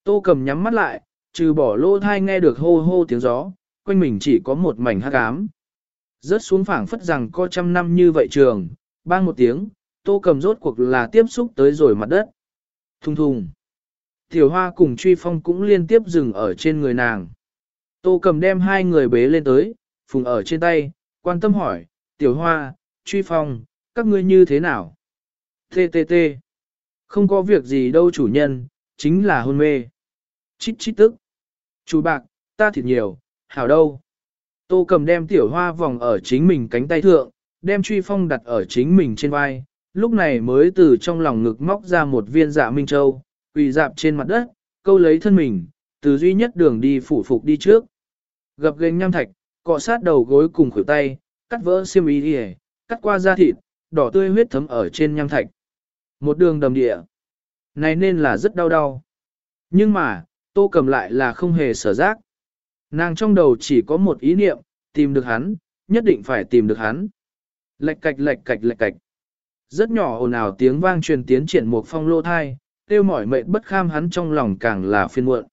Tô cầm nhắm mắt lại, trừ bỏ lô thai nghe được hô hô tiếng gió, quanh mình chỉ có một mảnh hắc ám. Rớt xuống phảng phất rằng có trăm năm như vậy trường, bang một tiếng, tô cầm rốt cuộc là tiếp xúc tới rồi mặt đất. Thùng thùng. Tiểu hoa cùng truy phong cũng liên tiếp dừng ở trên người nàng. Tô cầm đem hai người bế lên tới, phùng ở trên tay, quan tâm hỏi, tiểu hoa, truy phong, các ngươi như thế nào? TTT. Không có việc gì đâu chủ nhân, chính là hôn mê. Chít chít tức. Chú bạc, ta thịt nhiều, hảo đâu. Tô cầm đem tiểu hoa vòng ở chính mình cánh tay thượng, đem truy phong đặt ở chính mình trên vai, lúc này mới từ trong lòng ngực móc ra một viên dạ minh châu, quỳ dạp trên mặt đất, câu lấy thân mình, từ duy nhất đường đi phủ phục đi trước. Gặp gành nham thạch, cọ sát đầu gối cùng khuỷu tay, cắt vỡ xiêm y đi cắt qua da thịt, đỏ tươi huyết thấm ở trên nham thạch. Một đường đầm địa. Này nên là rất đau đau. Nhưng mà, tô cầm lại là không hề sở giác. Nàng trong đầu chỉ có một ý niệm, tìm được hắn, nhất định phải tìm được hắn. Lệch cạch lệch cạch lệch cạch. Rất nhỏ ồn ào tiếng vang truyền tiến triển một phong lô thai, tiêu mỏi mệt bất kham hắn trong lòng càng là phiên muộn.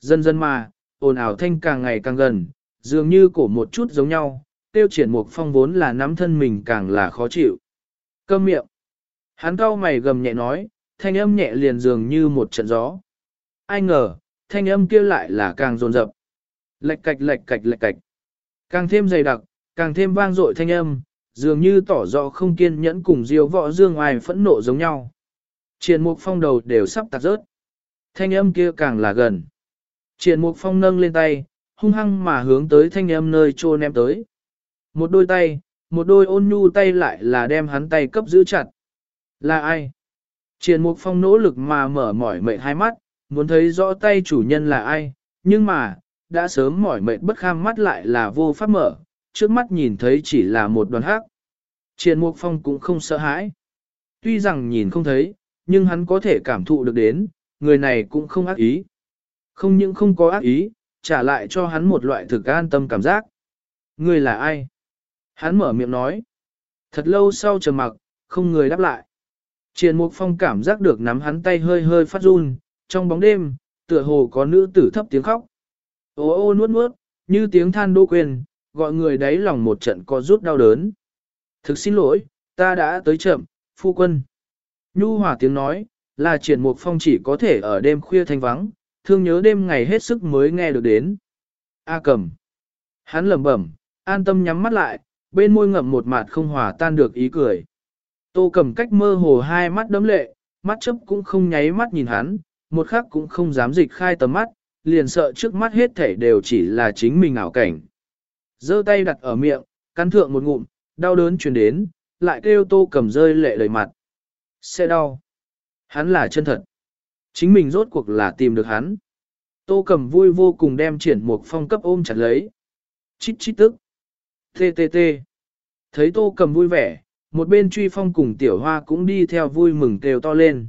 Dần dần mà, ồn ào thanh càng ngày càng gần, dường như cổ một chút giống nhau, tiêu triển một phong vốn là nắm thân mình càng là khó chịu. Câm miệng. Hắn cau mày gầm nhẹ nói, thanh âm nhẹ liền dường như một trận gió. Ai ngờ, thanh âm kia lại là càng rồn rập. Lạch cạch lạch cạch lạch cạch. Càng thêm dày đặc, càng thêm vang dội thanh âm, dường như tỏ rõ không kiên nhẫn cùng diêu võ dương ngoài phẫn nộ giống nhau. Triển mục phong đầu đều sắp tạc rớt. Thanh âm kia càng là gần. Triển mục phong nâng lên tay, hung hăng mà hướng tới thanh âm nơi trô ném tới. Một đôi tay, một đôi ôn nhu tay lại là đem hắn tay cấp giữ chặt. Là ai? Triển mục phong nỗ lực mà mở mỏi mệt hai mắt, muốn thấy rõ tay chủ nhân là ai, nhưng mà, đã sớm mỏi mệt bất kham mắt lại là vô pháp mở, trước mắt nhìn thấy chỉ là một đoàn hắc. Triển mục phong cũng không sợ hãi. Tuy rằng nhìn không thấy, nhưng hắn có thể cảm thụ được đến, người này cũng không ác ý. Không những không có ác ý, trả lại cho hắn một loại thực an tâm cảm giác. Người là ai? Hắn mở miệng nói. Thật lâu sau trầm mặc, không người đáp lại. Triển Mục Phong cảm giác được nắm hắn tay hơi hơi phát run, trong bóng đêm, tựa hồ có nữ tử thấp tiếng khóc. Ô ô nuốt nuốt, như tiếng than đô quên, gọi người đáy lòng một trận có rút đau đớn. Thực xin lỗi, ta đã tới chậm, phu quân. Nhu hòa tiếng nói, là triển mục phong chỉ có thể ở đêm khuya thanh vắng, thương nhớ đêm ngày hết sức mới nghe được đến. A cầm. Hắn lẩm bẩm, an tâm nhắm mắt lại, bên môi ngậm một mặt không hòa tan được ý cười. Tô cầm cách mơ hồ hai mắt đấm lệ, mắt chấp cũng không nháy mắt nhìn hắn, một khắc cũng không dám dịch khai tầm mắt, liền sợ trước mắt hết thể đều chỉ là chính mình ảo cảnh. giơ tay đặt ở miệng, cắn thượng một ngụm, đau đớn truyền đến, lại kêu tô cầm rơi lệ đầy mặt. Sẽ đau. Hắn là chân thật. Chính mình rốt cuộc là tìm được hắn. Tô cầm vui vô cùng đem triển một phong cấp ôm chặt lấy. Chít chít tức. TTT. Thấy tô cầm vui vẻ, một bên truy phong cùng tiểu hoa cũng đi theo vui mừng kêu to lên.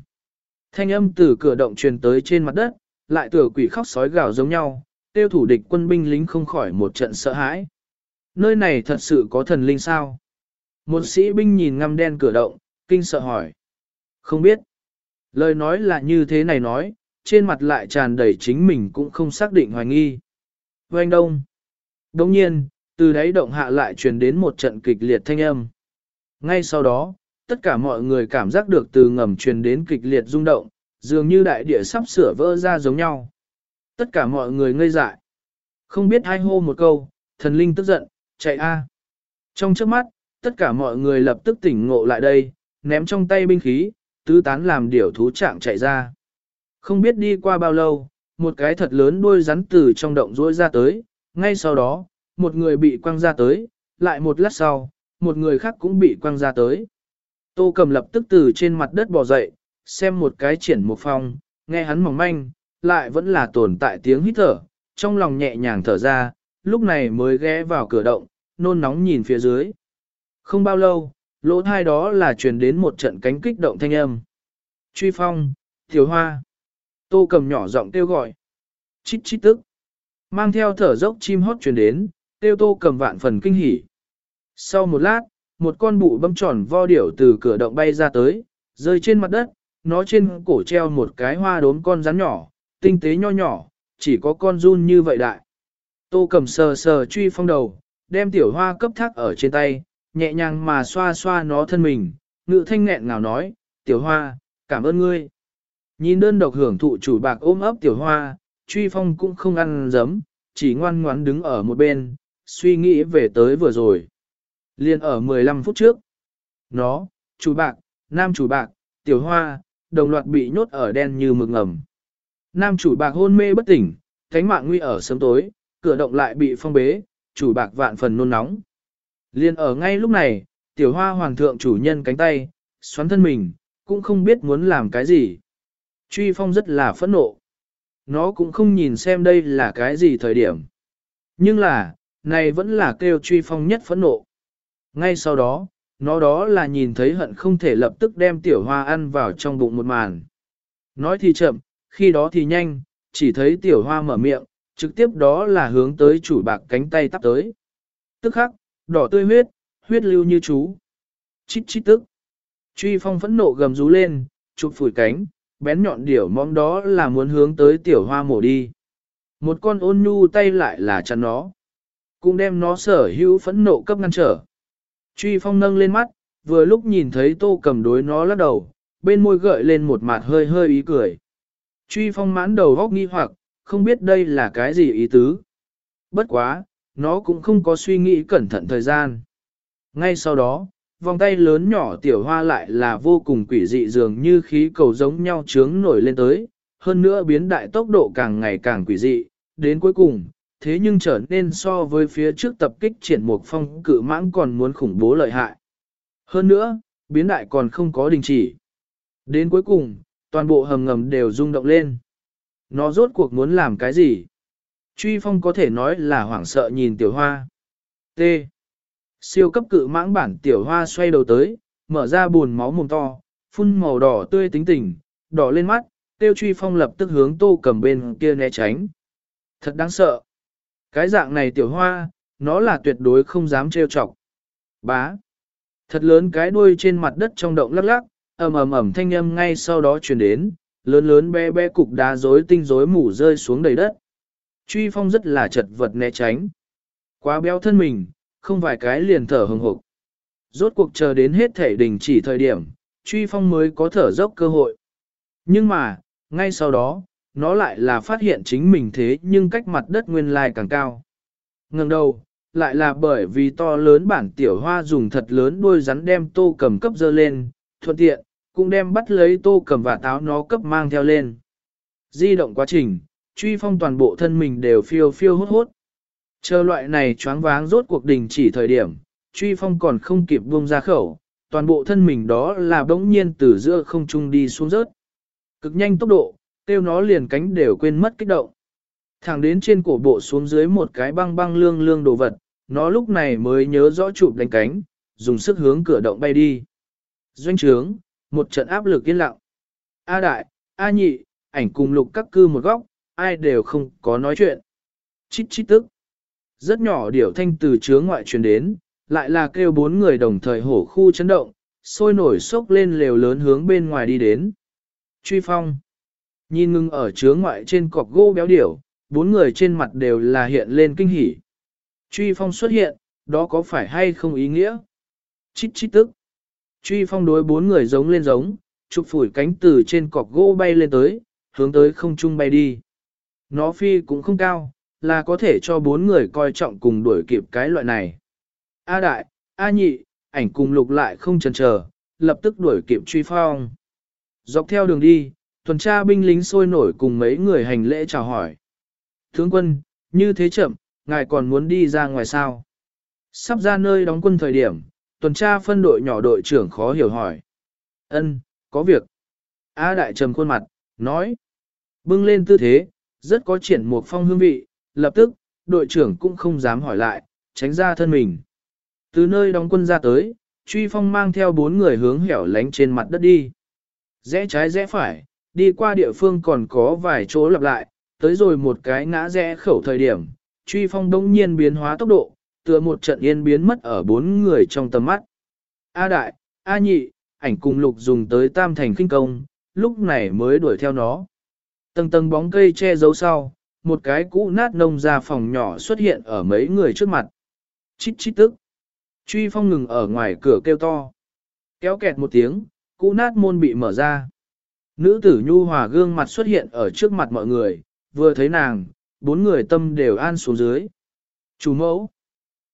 Thanh âm từ cửa động truyền tới trên mặt đất, lại tựa quỷ khóc sói gào giống nhau, tiêu thủ địch quân binh lính không khỏi một trận sợ hãi. Nơi này thật sự có thần linh sao? Một sĩ binh nhìn ngăm đen cửa động, kinh sợ hỏi. Không biết. Lời nói là như thế này nói, trên mặt lại tràn đầy chính mình cũng không xác định hoài nghi. Oanh đông. Đồng nhiên, từ đáy động hạ lại truyền đến một trận kịch liệt thanh âm. Ngay sau đó, tất cả mọi người cảm giác được từ ngầm truyền đến kịch liệt rung động, dường như đại địa sắp sửa vỡ ra giống nhau. Tất cả mọi người ngây dại. Không biết ai hô một câu, thần linh tức giận, chạy a. Trong trước mắt, tất cả mọi người lập tức tỉnh ngộ lại đây, ném trong tay binh khí, tứ tán làm điểu thú trạng chạy ra. Không biết đi qua bao lâu, một cái thật lớn đuôi rắn từ trong động rỗi ra tới, ngay sau đó, một người bị quăng ra tới, lại một lát sau, một người khác cũng bị quăng ra tới. Tô cầm lập tức từ trên mặt đất bò dậy, xem một cái triển một phong, nghe hắn mỏng manh, lại vẫn là tồn tại tiếng hít thở, trong lòng nhẹ nhàng thở ra, lúc này mới ghé vào cửa động, nôn nóng nhìn phía dưới. Không bao lâu, lỗ thai đó là truyền đến một trận cánh kích động thanh âm. Truy phong, tiểu hoa. Tô cầm nhỏ giọng kêu gọi. Chít chít tức. Mang theo thở dốc chim hót truyền đến, tiêu tô cầm vạn phần kinh hỉ. Sau một lát, một con bụ bấm tròn vo điểu từ cửa động bay ra tới, rơi trên mặt đất, nó trên cổ treo một cái hoa đốm con rắn nhỏ, tinh tế nho nhỏ, chỉ có con run như vậy đại. Tô cầm sờ sờ truy phong đầu, đem tiểu hoa cấp thác ở trên tay, nhẹ nhàng mà xoa xoa nó thân mình, ngự thanh nghẹn ngào nói, tiểu hoa, cảm ơn ngươi. Nhìn đơn độc hưởng thụ chủ bạc ôm ấp tiểu hoa, truy phong cũng không ăn dấm, chỉ ngoan ngoãn đứng ở một bên, suy nghĩ về tới vừa rồi. Liên ở 15 phút trước, nó, chủ bạc, nam chủ bạc, tiểu hoa, đồng loạt bị nhốt ở đen như mực ngầm. Nam chủ bạc hôn mê bất tỉnh, thánh mạng nguy ở sớm tối, cửa động lại bị phong bế, chủ bạc vạn phần nôn nóng. Liên ở ngay lúc này, tiểu hoa hoàng thượng chủ nhân cánh tay, xoắn thân mình, cũng không biết muốn làm cái gì. Truy phong rất là phẫn nộ. Nó cũng không nhìn xem đây là cái gì thời điểm. Nhưng là, này vẫn là kêu truy phong nhất phẫn nộ. Ngay sau đó, nó đó là nhìn thấy hận không thể lập tức đem tiểu hoa ăn vào trong bụng một màn. Nói thì chậm, khi đó thì nhanh, chỉ thấy tiểu hoa mở miệng, trực tiếp đó là hướng tới chủ bạc cánh tay tắp tới. Tức khắc, đỏ tươi huyết, huyết lưu như chú. Chít chít tức. Truy phong phẫn nộ gầm rú lên, chụp phủi cánh, bén nhọn điểu mong đó là muốn hướng tới tiểu hoa mổ đi. Một con ôn nhu tay lại là chắn nó. Cũng đem nó sở hữu phẫn nộ cấp ngăn trở. Truy phong nâng lên mắt, vừa lúc nhìn thấy tô cầm đối nó lắc đầu, bên môi gợi lên một mặt hơi hơi ý cười. Truy phong mãn đầu góc nghi hoặc, không biết đây là cái gì ý tứ. Bất quá, nó cũng không có suy nghĩ cẩn thận thời gian. Ngay sau đó, vòng tay lớn nhỏ tiểu hoa lại là vô cùng quỷ dị dường như khí cầu giống nhau trướng nổi lên tới, hơn nữa biến đại tốc độ càng ngày càng quỷ dị, đến cuối cùng, thế nhưng trở nên so với phía trước tập kích triển mục phong cự mãng còn muốn khủng bố lợi hại. Hơn nữa, biến đại còn không có đình chỉ. Đến cuối cùng, toàn bộ hầm ngầm đều rung động lên. Nó rốt cuộc muốn làm cái gì? Truy phong có thể nói là hoảng sợ nhìn tiểu hoa. T. Siêu cấp cự mãng bản tiểu hoa xoay đầu tới, mở ra buồn máu mồm to, phun màu đỏ tươi tính tình, đỏ lên mắt, tiêu truy phong lập tức hướng tô cầm bên kia né tránh. Thật đáng sợ. Cái dạng này tiểu hoa, nó là tuyệt đối không dám trêu chọc. Bá. Thật lớn cái đuôi trên mặt đất trong động lắc lắc, ầm ầm ầm thanh âm ngay sau đó truyền đến, lớn lớn bé bé cục đá rối tinh rối mù rơi xuống đầy đất. Truy phong rất là chật vật né tránh. Quá béo thân mình, không vài cái liền thở hừng hực. Rốt cuộc chờ đến hết thể đình chỉ thời điểm, truy phong mới có thở dốc cơ hội. Nhưng mà, ngay sau đó, nó lại là phát hiện chính mình thế nhưng cách mặt đất nguyên lai càng cao. Ngừng đầu, lại là bởi vì to lớn bản tiểu hoa dùng thật lớn đuôi rắn đem tô cầm cấp dơ lên, thuận tiện, cũng đem bắt lấy tô cầm và táo nó cấp mang theo lên. Di động quá trình, truy phong toàn bộ thân mình đều phiêu phiêu hốt hốt. Chờ loại này choáng váng rốt cuộc đình chỉ thời điểm, truy phong còn không kịp buông ra khẩu, toàn bộ thân mình đó là bỗng nhiên từ giữa không trung đi xuống rớt. Cực nhanh tốc độ, tiêu nó liền cánh đều quên mất kích động. Thẳng đến trên cổ bộ xuống dưới một cái băng băng lương lương đồ vật, nó lúc này mới nhớ rõ chụp đánh cánh, dùng sức hướng cửa động bay đi. Doanh trướng, một trận áp lực yên lặng. A đại, A nhị, ảnh cùng lục các cư một góc, ai đều không có nói chuyện. Chít chít tức. Rất nhỏ điểu thanh từ chướng ngoại truyền đến, lại là kêu bốn người đồng thời hổ khu chấn động, sôi nổi sốc lên lều lớn hướng bên ngoài đi đến. Truy phong. Nhìn ngưng ở chướng ngoại trên cọc gỗ béo điểu, bốn người trên mặt đều là hiện lên kinh hỉ. Truy phong xuất hiện, đó có phải hay không ý nghĩa? Chít chít tức. Truy phong đối bốn người giống lên giống, chụp phủi cánh từ trên cọc gỗ bay lên tới, hướng tới không trung bay đi. Nó phi cũng không cao, là có thể cho bốn người coi trọng cùng đuổi kịp cái loại này. A đại, A nhị, ảnh cùng lục lại không chần chờ, lập tức đuổi kịp truy phong. Dọc theo đường đi, tuần tra binh lính sôi nổi cùng mấy người hành lễ chào hỏi. Thướng quân, như thế chậm, ngài còn muốn đi ra ngoài sao? Sắp ra nơi đóng quân thời điểm, tuần tra phân đội nhỏ đội trưởng khó hiểu hỏi. Ân, có việc. A đại trầm khuôn mặt, nói. Bưng lên tư thế, rất có triển một phong hương vị, lập tức, đội trưởng cũng không dám hỏi lại, tránh ra thân mình. Từ nơi đóng quân ra tới, truy phong mang theo bốn người hướng hẻo lánh trên mặt đất đi. Rẽ trái rẽ phải, đi qua địa phương còn có vài chỗ lặp lại, tới rồi một cái ngã rẽ khẩu thời điểm, truy phong đông nhiên biến hóa tốc độ, tựa một trận yên biến mất ở bốn người trong tầm mắt. A đại, A nhị, ảnh cùng lục dùng tới tam thành kinh công, lúc này mới đuổi theo nó. Tầng tầng bóng cây che giấu sau, một cái cũ nát nông ra phòng nhỏ xuất hiện ở mấy người trước mặt. Chít chít tức. Truy phong ngừng ở ngoài cửa kêu to. Kéo kẹt một tiếng, cũ nát môn bị mở ra. Nữ tử nhu hòa gương mặt xuất hiện ở trước mặt mọi người, vừa thấy nàng, bốn người tâm đều an xuống dưới. Chủ mẫu,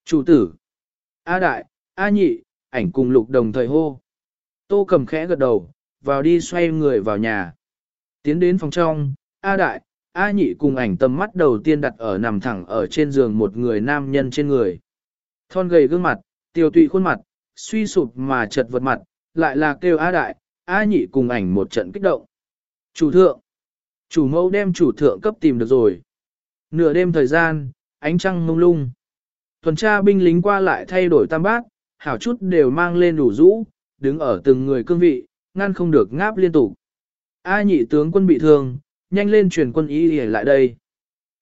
chủ tử, A đại, A nhị, ảnh cùng lục đồng thời hô. Tô cầm khẽ gật đầu, vào đi xoay người vào nhà. Tiến đến phòng trong, A đại, A nhị cùng ảnh tầm mắt đầu tiên đặt ở nằm thẳng ở trên giường một người nam nhân trên người. Thon gầy gương mặt, tiêu tụy khuôn mặt, suy sụp mà chật vật mặt, lại là kêu A đại, A nhị cùng ảnh một trận kích động. Chủ thượng, chủ mẫu đem chủ thượng cấp tìm được rồi. Nửa đêm thời gian, ánh trăng mông lung. Tuần tra binh lính qua lại thay đổi tam bát, hảo chút đều mang lên đủ rũ, đứng ở từng người cương vị, ngăn không được ngáp liên tục. A nhị tướng quân bị thương, nhanh lên truyền quân ý để lại đây.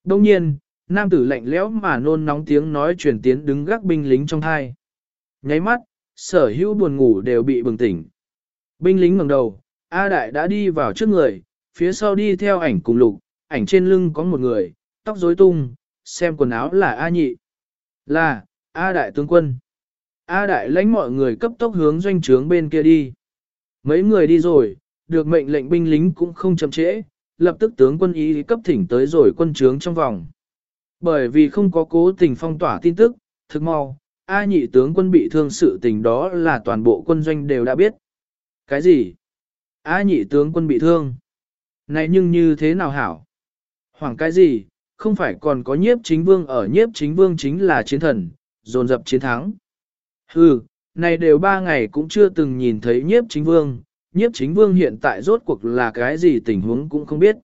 Đông nhiên, nam tử lạnh lẽo mà nôn nóng tiếng nói truyền tiến đứng gác binh lính trong thai. Nháy mắt, sở hữu buồn ngủ đều bị bừng tỉnh. Binh lính ngẩng đầu, A đại đã đi vào trước người, phía sau đi theo ảnh cùng lục, ảnh trên lưng có một người, tóc rối tung, xem quần áo là A nhị. Là, A đại tướng quân. A đại lãnh mọi người cấp tốc hướng doanh trướng bên kia đi. Mấy người đi rồi, được mệnh lệnh binh lính cũng không chậm trễ, lập tức tướng quân ý cấp thỉnh tới rồi quân trướng trong vòng. Bởi vì không có cố tình phong tỏa tin tức, thực mau, A nhị tướng quân bị thương sự tình đó là toàn bộ quân doanh đều đã biết. Cái gì? A nhị tướng quân bị thương. Này nhưng như thế nào hảo? Hoàng cái gì? Không phải còn có nhiếp chính vương ở nhiếp chính vương chính là chiến thần, dồn dập chiến thắng. Hừ, này đều ba ngày cũng chưa từng nhìn thấy nhiếp chính vương, nhiếp chính vương hiện tại rốt cuộc là cái gì tình huống cũng không biết.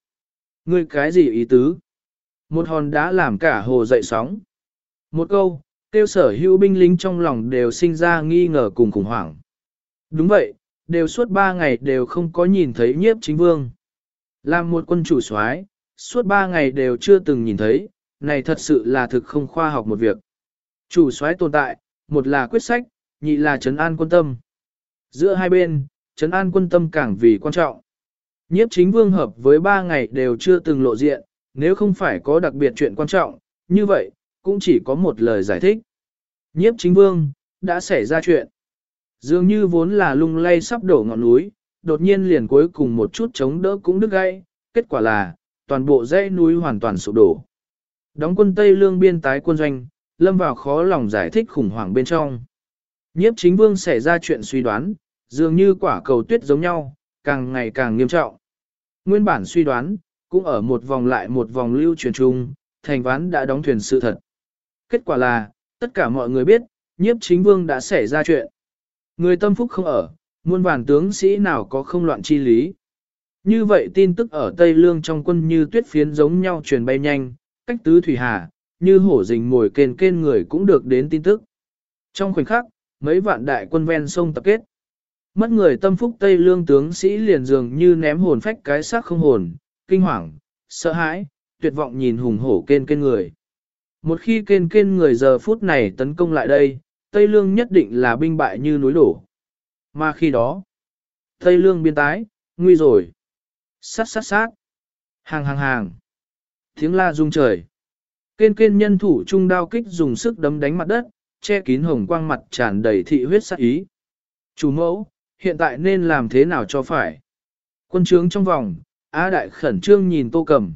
Ngươi cái gì ý tứ? Một hòn đá làm cả hồ dậy sóng. Một câu, tiêu sở hữu binh lính trong lòng đều sinh ra nghi ngờ cùng khủng hoảng. Đúng vậy, đều suốt ba ngày đều không có nhìn thấy nhiếp chính vương. Làm một quân chủ soái, suốt ba ngày đều chưa từng nhìn thấy, này thật sự là thực không khoa học một việc. Chủ soái tồn tại, một là quyết sách, nhị là trấn an quân tâm. Giữa hai bên, trấn an quân tâm càng vì quan trọng. Nhiếp chính vương hợp với ba ngày đều chưa từng lộ diện, nếu không phải có đặc biệt chuyện quan trọng, như vậy, cũng chỉ có một lời giải thích. Nhiếp chính vương, đã xảy ra chuyện. Dường như vốn là lung lay sắp đổ ngọn núi, đột nhiên liền cuối cùng một chút chống đỡ cũng đứt gãy, kết quả là, toàn bộ dãy núi hoàn toàn sụp đổ. Đóng quân Tây Lương biên tái quân doanh, lâm vào khó lòng giải thích khủng hoảng bên trong. Nhiếp chính vương xảy ra chuyện suy đoán, dường như quả cầu tuyết giống nhau, càng ngày càng nghiêm trọng. Nguyên bản suy đoán, cũng ở một vòng lại một vòng lưu truyền chung, thành ván đã đóng thuyền sự thật. Kết quả là, tất cả mọi người biết, nhiếp chính vương đã xảy ra chuyện. Người tâm phúc không ở, muôn vàn tướng sĩ nào có không loạn chi lý. Như vậy tin tức ở Tây Lương trong quân như tuyết phiến giống nhau truyền bay nhanh, cách tứ thủy hà, như hổ rình mồi kền kên người cũng được đến tin tức. Trong khoảnh khắc, mấy vạn đại quân ven sông tập kết. Mất người tâm phúc Tây Lương tướng sĩ liền dường như ném hồn phách cái xác không hồn, kinh hoàng, sợ hãi, tuyệt vọng nhìn hùng hổ kên kên người. Một khi kên kên người giờ phút này tấn công lại đây, Tây Lương nhất định là binh bại như núi đổ. Mà khi đó, Tây Lương biên tái, nguy rồi. Sát sát sát. Hàng hàng hàng. Tiếng la rung trời. Kên kên nhân thủ trung đao kích dùng sức đấm đánh mặt đất, che kín hồng quang mặt tràn đầy thị huyết sát ý. Chủ mẫu, hiện tại nên làm thế nào cho phải? Quân trướng trong vòng, Á Đại khẩn trương nhìn Tô Cầm.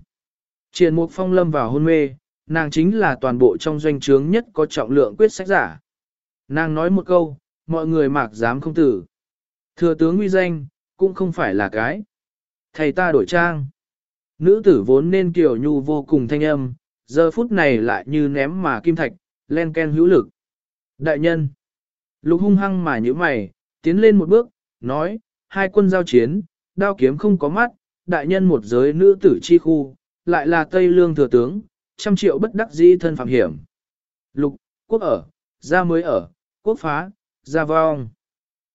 Triền Mục Phong lâm vào hôn mê, nàng chính là toàn bộ trong doanh trướng nhất có trọng lượng quyết sách giả. Nàng nói một câu, mọi người mạc dám không tử. Thừa tướng uy danh, cũng không phải là cái. Thầy ta đổi trang. Nữ tử vốn nên kiểu nhu vô cùng thanh âm, giờ phút này lại như ném mà kim thạch, len ken hữu lực. Đại nhân. Lục hung hăng mà như mày, tiến lên một bước, nói, hai quân giao chiến, đao kiếm không có mắt, đại nhân một giới nữ tử chi khu, lại là Tây Lương thừa tướng, trăm triệu bất đắc dĩ thân phạm hiểm. Lục, quốc ở, gia mới ở, quốc phá, gia vong.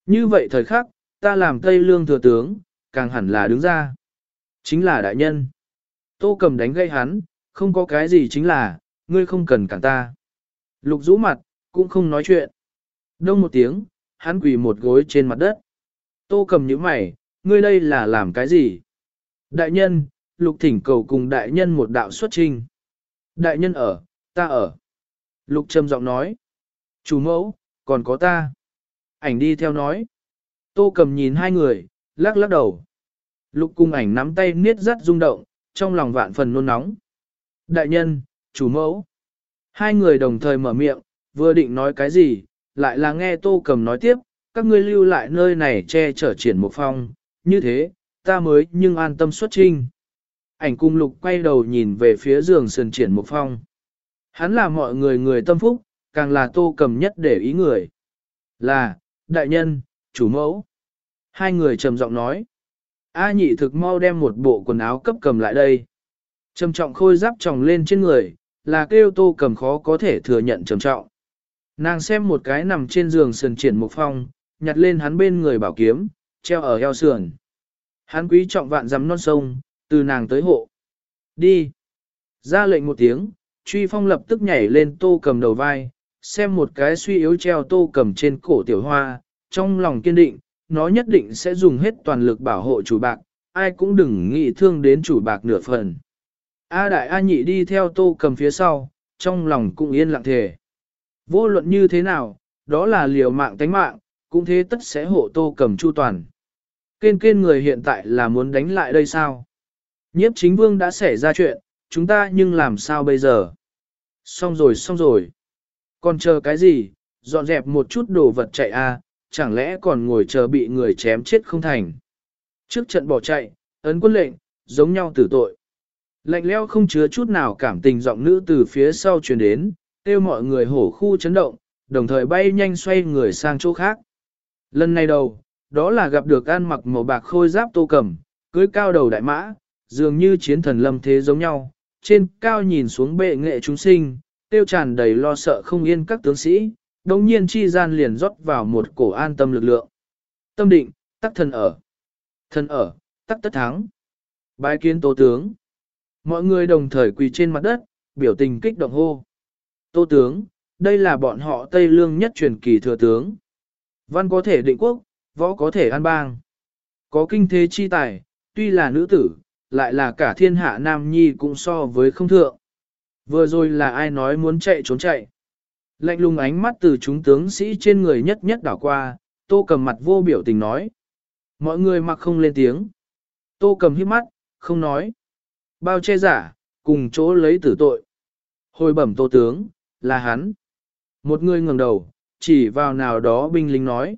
Như vậy thời khắc, ta làm Tây Lương thừa tướng, càng hẳn là đứng ra. Chính là đại nhân. Tô cầm đánh gây hắn, không có cái gì chính là, ngươi không cần cản ta. Lục rũ mặt, cũng không nói chuyện. Đông một tiếng, hắn quỳ một gối trên mặt đất. Tô cầm những mày, ngươi đây là làm cái gì? Đại nhân, lục thỉnh cầu cùng đại nhân một đạo xuất trình. Đại nhân ở, ta ở. Lục trầm giọng nói. Chủ mẫu, còn có ta. Ảnh đi theo nói. Tô cầm nhìn hai người, lắc lắc đầu. Lục cung ảnh nắm tay niết rất rung động, trong lòng vạn phần nôn nóng. Đại nhân, chủ mẫu. Hai người đồng thời mở miệng, vừa định nói cái gì, lại là nghe tô cầm nói tiếp, các ngươi lưu lại nơi này che chở triển một phong, như thế, ta mới nhưng an tâm xuất trinh. Ảnh cung lục quay đầu nhìn về phía giường sườn triển một phong. Hắn là mọi người người tâm phúc, càng là tô cầm nhất để ý người. Là, đại nhân, chủ mẫu. Hai người trầm giọng nói. A nhị thực mau đem một bộ quần áo cấp cầm lại đây. Trầm trọng khôi giáp tròng lên trên người, là kêu tô cầm khó có thể thừa nhận trầm trọng. Nàng xem một cái nằm trên giường sườn triển một phong, nhặt lên hắn bên người bảo kiếm, treo ở eo sườn. Hắn quý trọng vạn dám non sông, từ nàng tới hộ. Đi. Ra lệnh một tiếng, truy phong lập tức nhảy lên tô cầm đầu vai, xem một cái suy yếu treo tô cầm trên cổ tiểu hoa, trong lòng kiên định, nó nhất định sẽ dùng hết toàn lực bảo hộ chủ bạc, ai cũng đừng nghĩ thương đến chủ bạc nửa phần. A đại A nhị đi theo tô cầm phía sau, trong lòng cũng yên lặng thề. Vô luận như thế nào, đó là liều mạng tánh mạng, cũng thế tất sẽ hộ tô cầm chu toàn. Kên kên người hiện tại là muốn đánh lại đây sao? Nhiếp chính vương đã xảy ra chuyện, chúng ta nhưng làm sao bây giờ? Xong rồi xong rồi. Còn chờ cái gì, dọn dẹp một chút đồ vật chạy a, chẳng lẽ còn ngồi chờ bị người chém chết không thành. Trước trận bỏ chạy, ấn quân lệnh, giống nhau tử tội. Lạnh leo không chứa chút nào cảm tình giọng nữ từ phía sau truyền đến, kêu mọi người hổ khu chấn động, đồng thời bay nhanh xoay người sang chỗ khác. Lần này đầu, đó là gặp được an mặc màu bạc khôi giáp tô cầm, cưới cao đầu đại mã, dường như chiến thần lâm thế giống nhau, trên cao nhìn xuống bệ nghệ chúng sinh, tiêu tràn đầy lo sợ không yên các tướng sĩ, đồng nhiên chi gian liền rót vào một cổ an tâm lực lượng. Tâm định, tắc thần ở. Thần ở, tắc tất thắng. Bái kiến tô tướng. Mọi người đồng thời quỳ trên mặt đất, biểu tình kích động hô. Tô tướng, đây là bọn họ Tây Lương nhất truyền kỳ thừa tướng. Văn có thể định quốc, võ có thể an bang. Có kinh thế chi tài, tuy là nữ tử, lại là cả thiên hạ nam nhi cũng so với không thượng. Vừa rồi là ai nói muốn chạy trốn chạy. Lạnh lùng ánh mắt từ chúng tướng sĩ trên người nhất nhất đảo qua, tô cầm mặt vô biểu tình nói. Mọi người mặc không lên tiếng. Tô cầm hít mắt, không nói. Bao che giả, cùng chỗ lấy tử tội. Hồi bẩm tô tướng, là hắn. Một người ngẩng đầu, chỉ vào nào đó binh lính nói.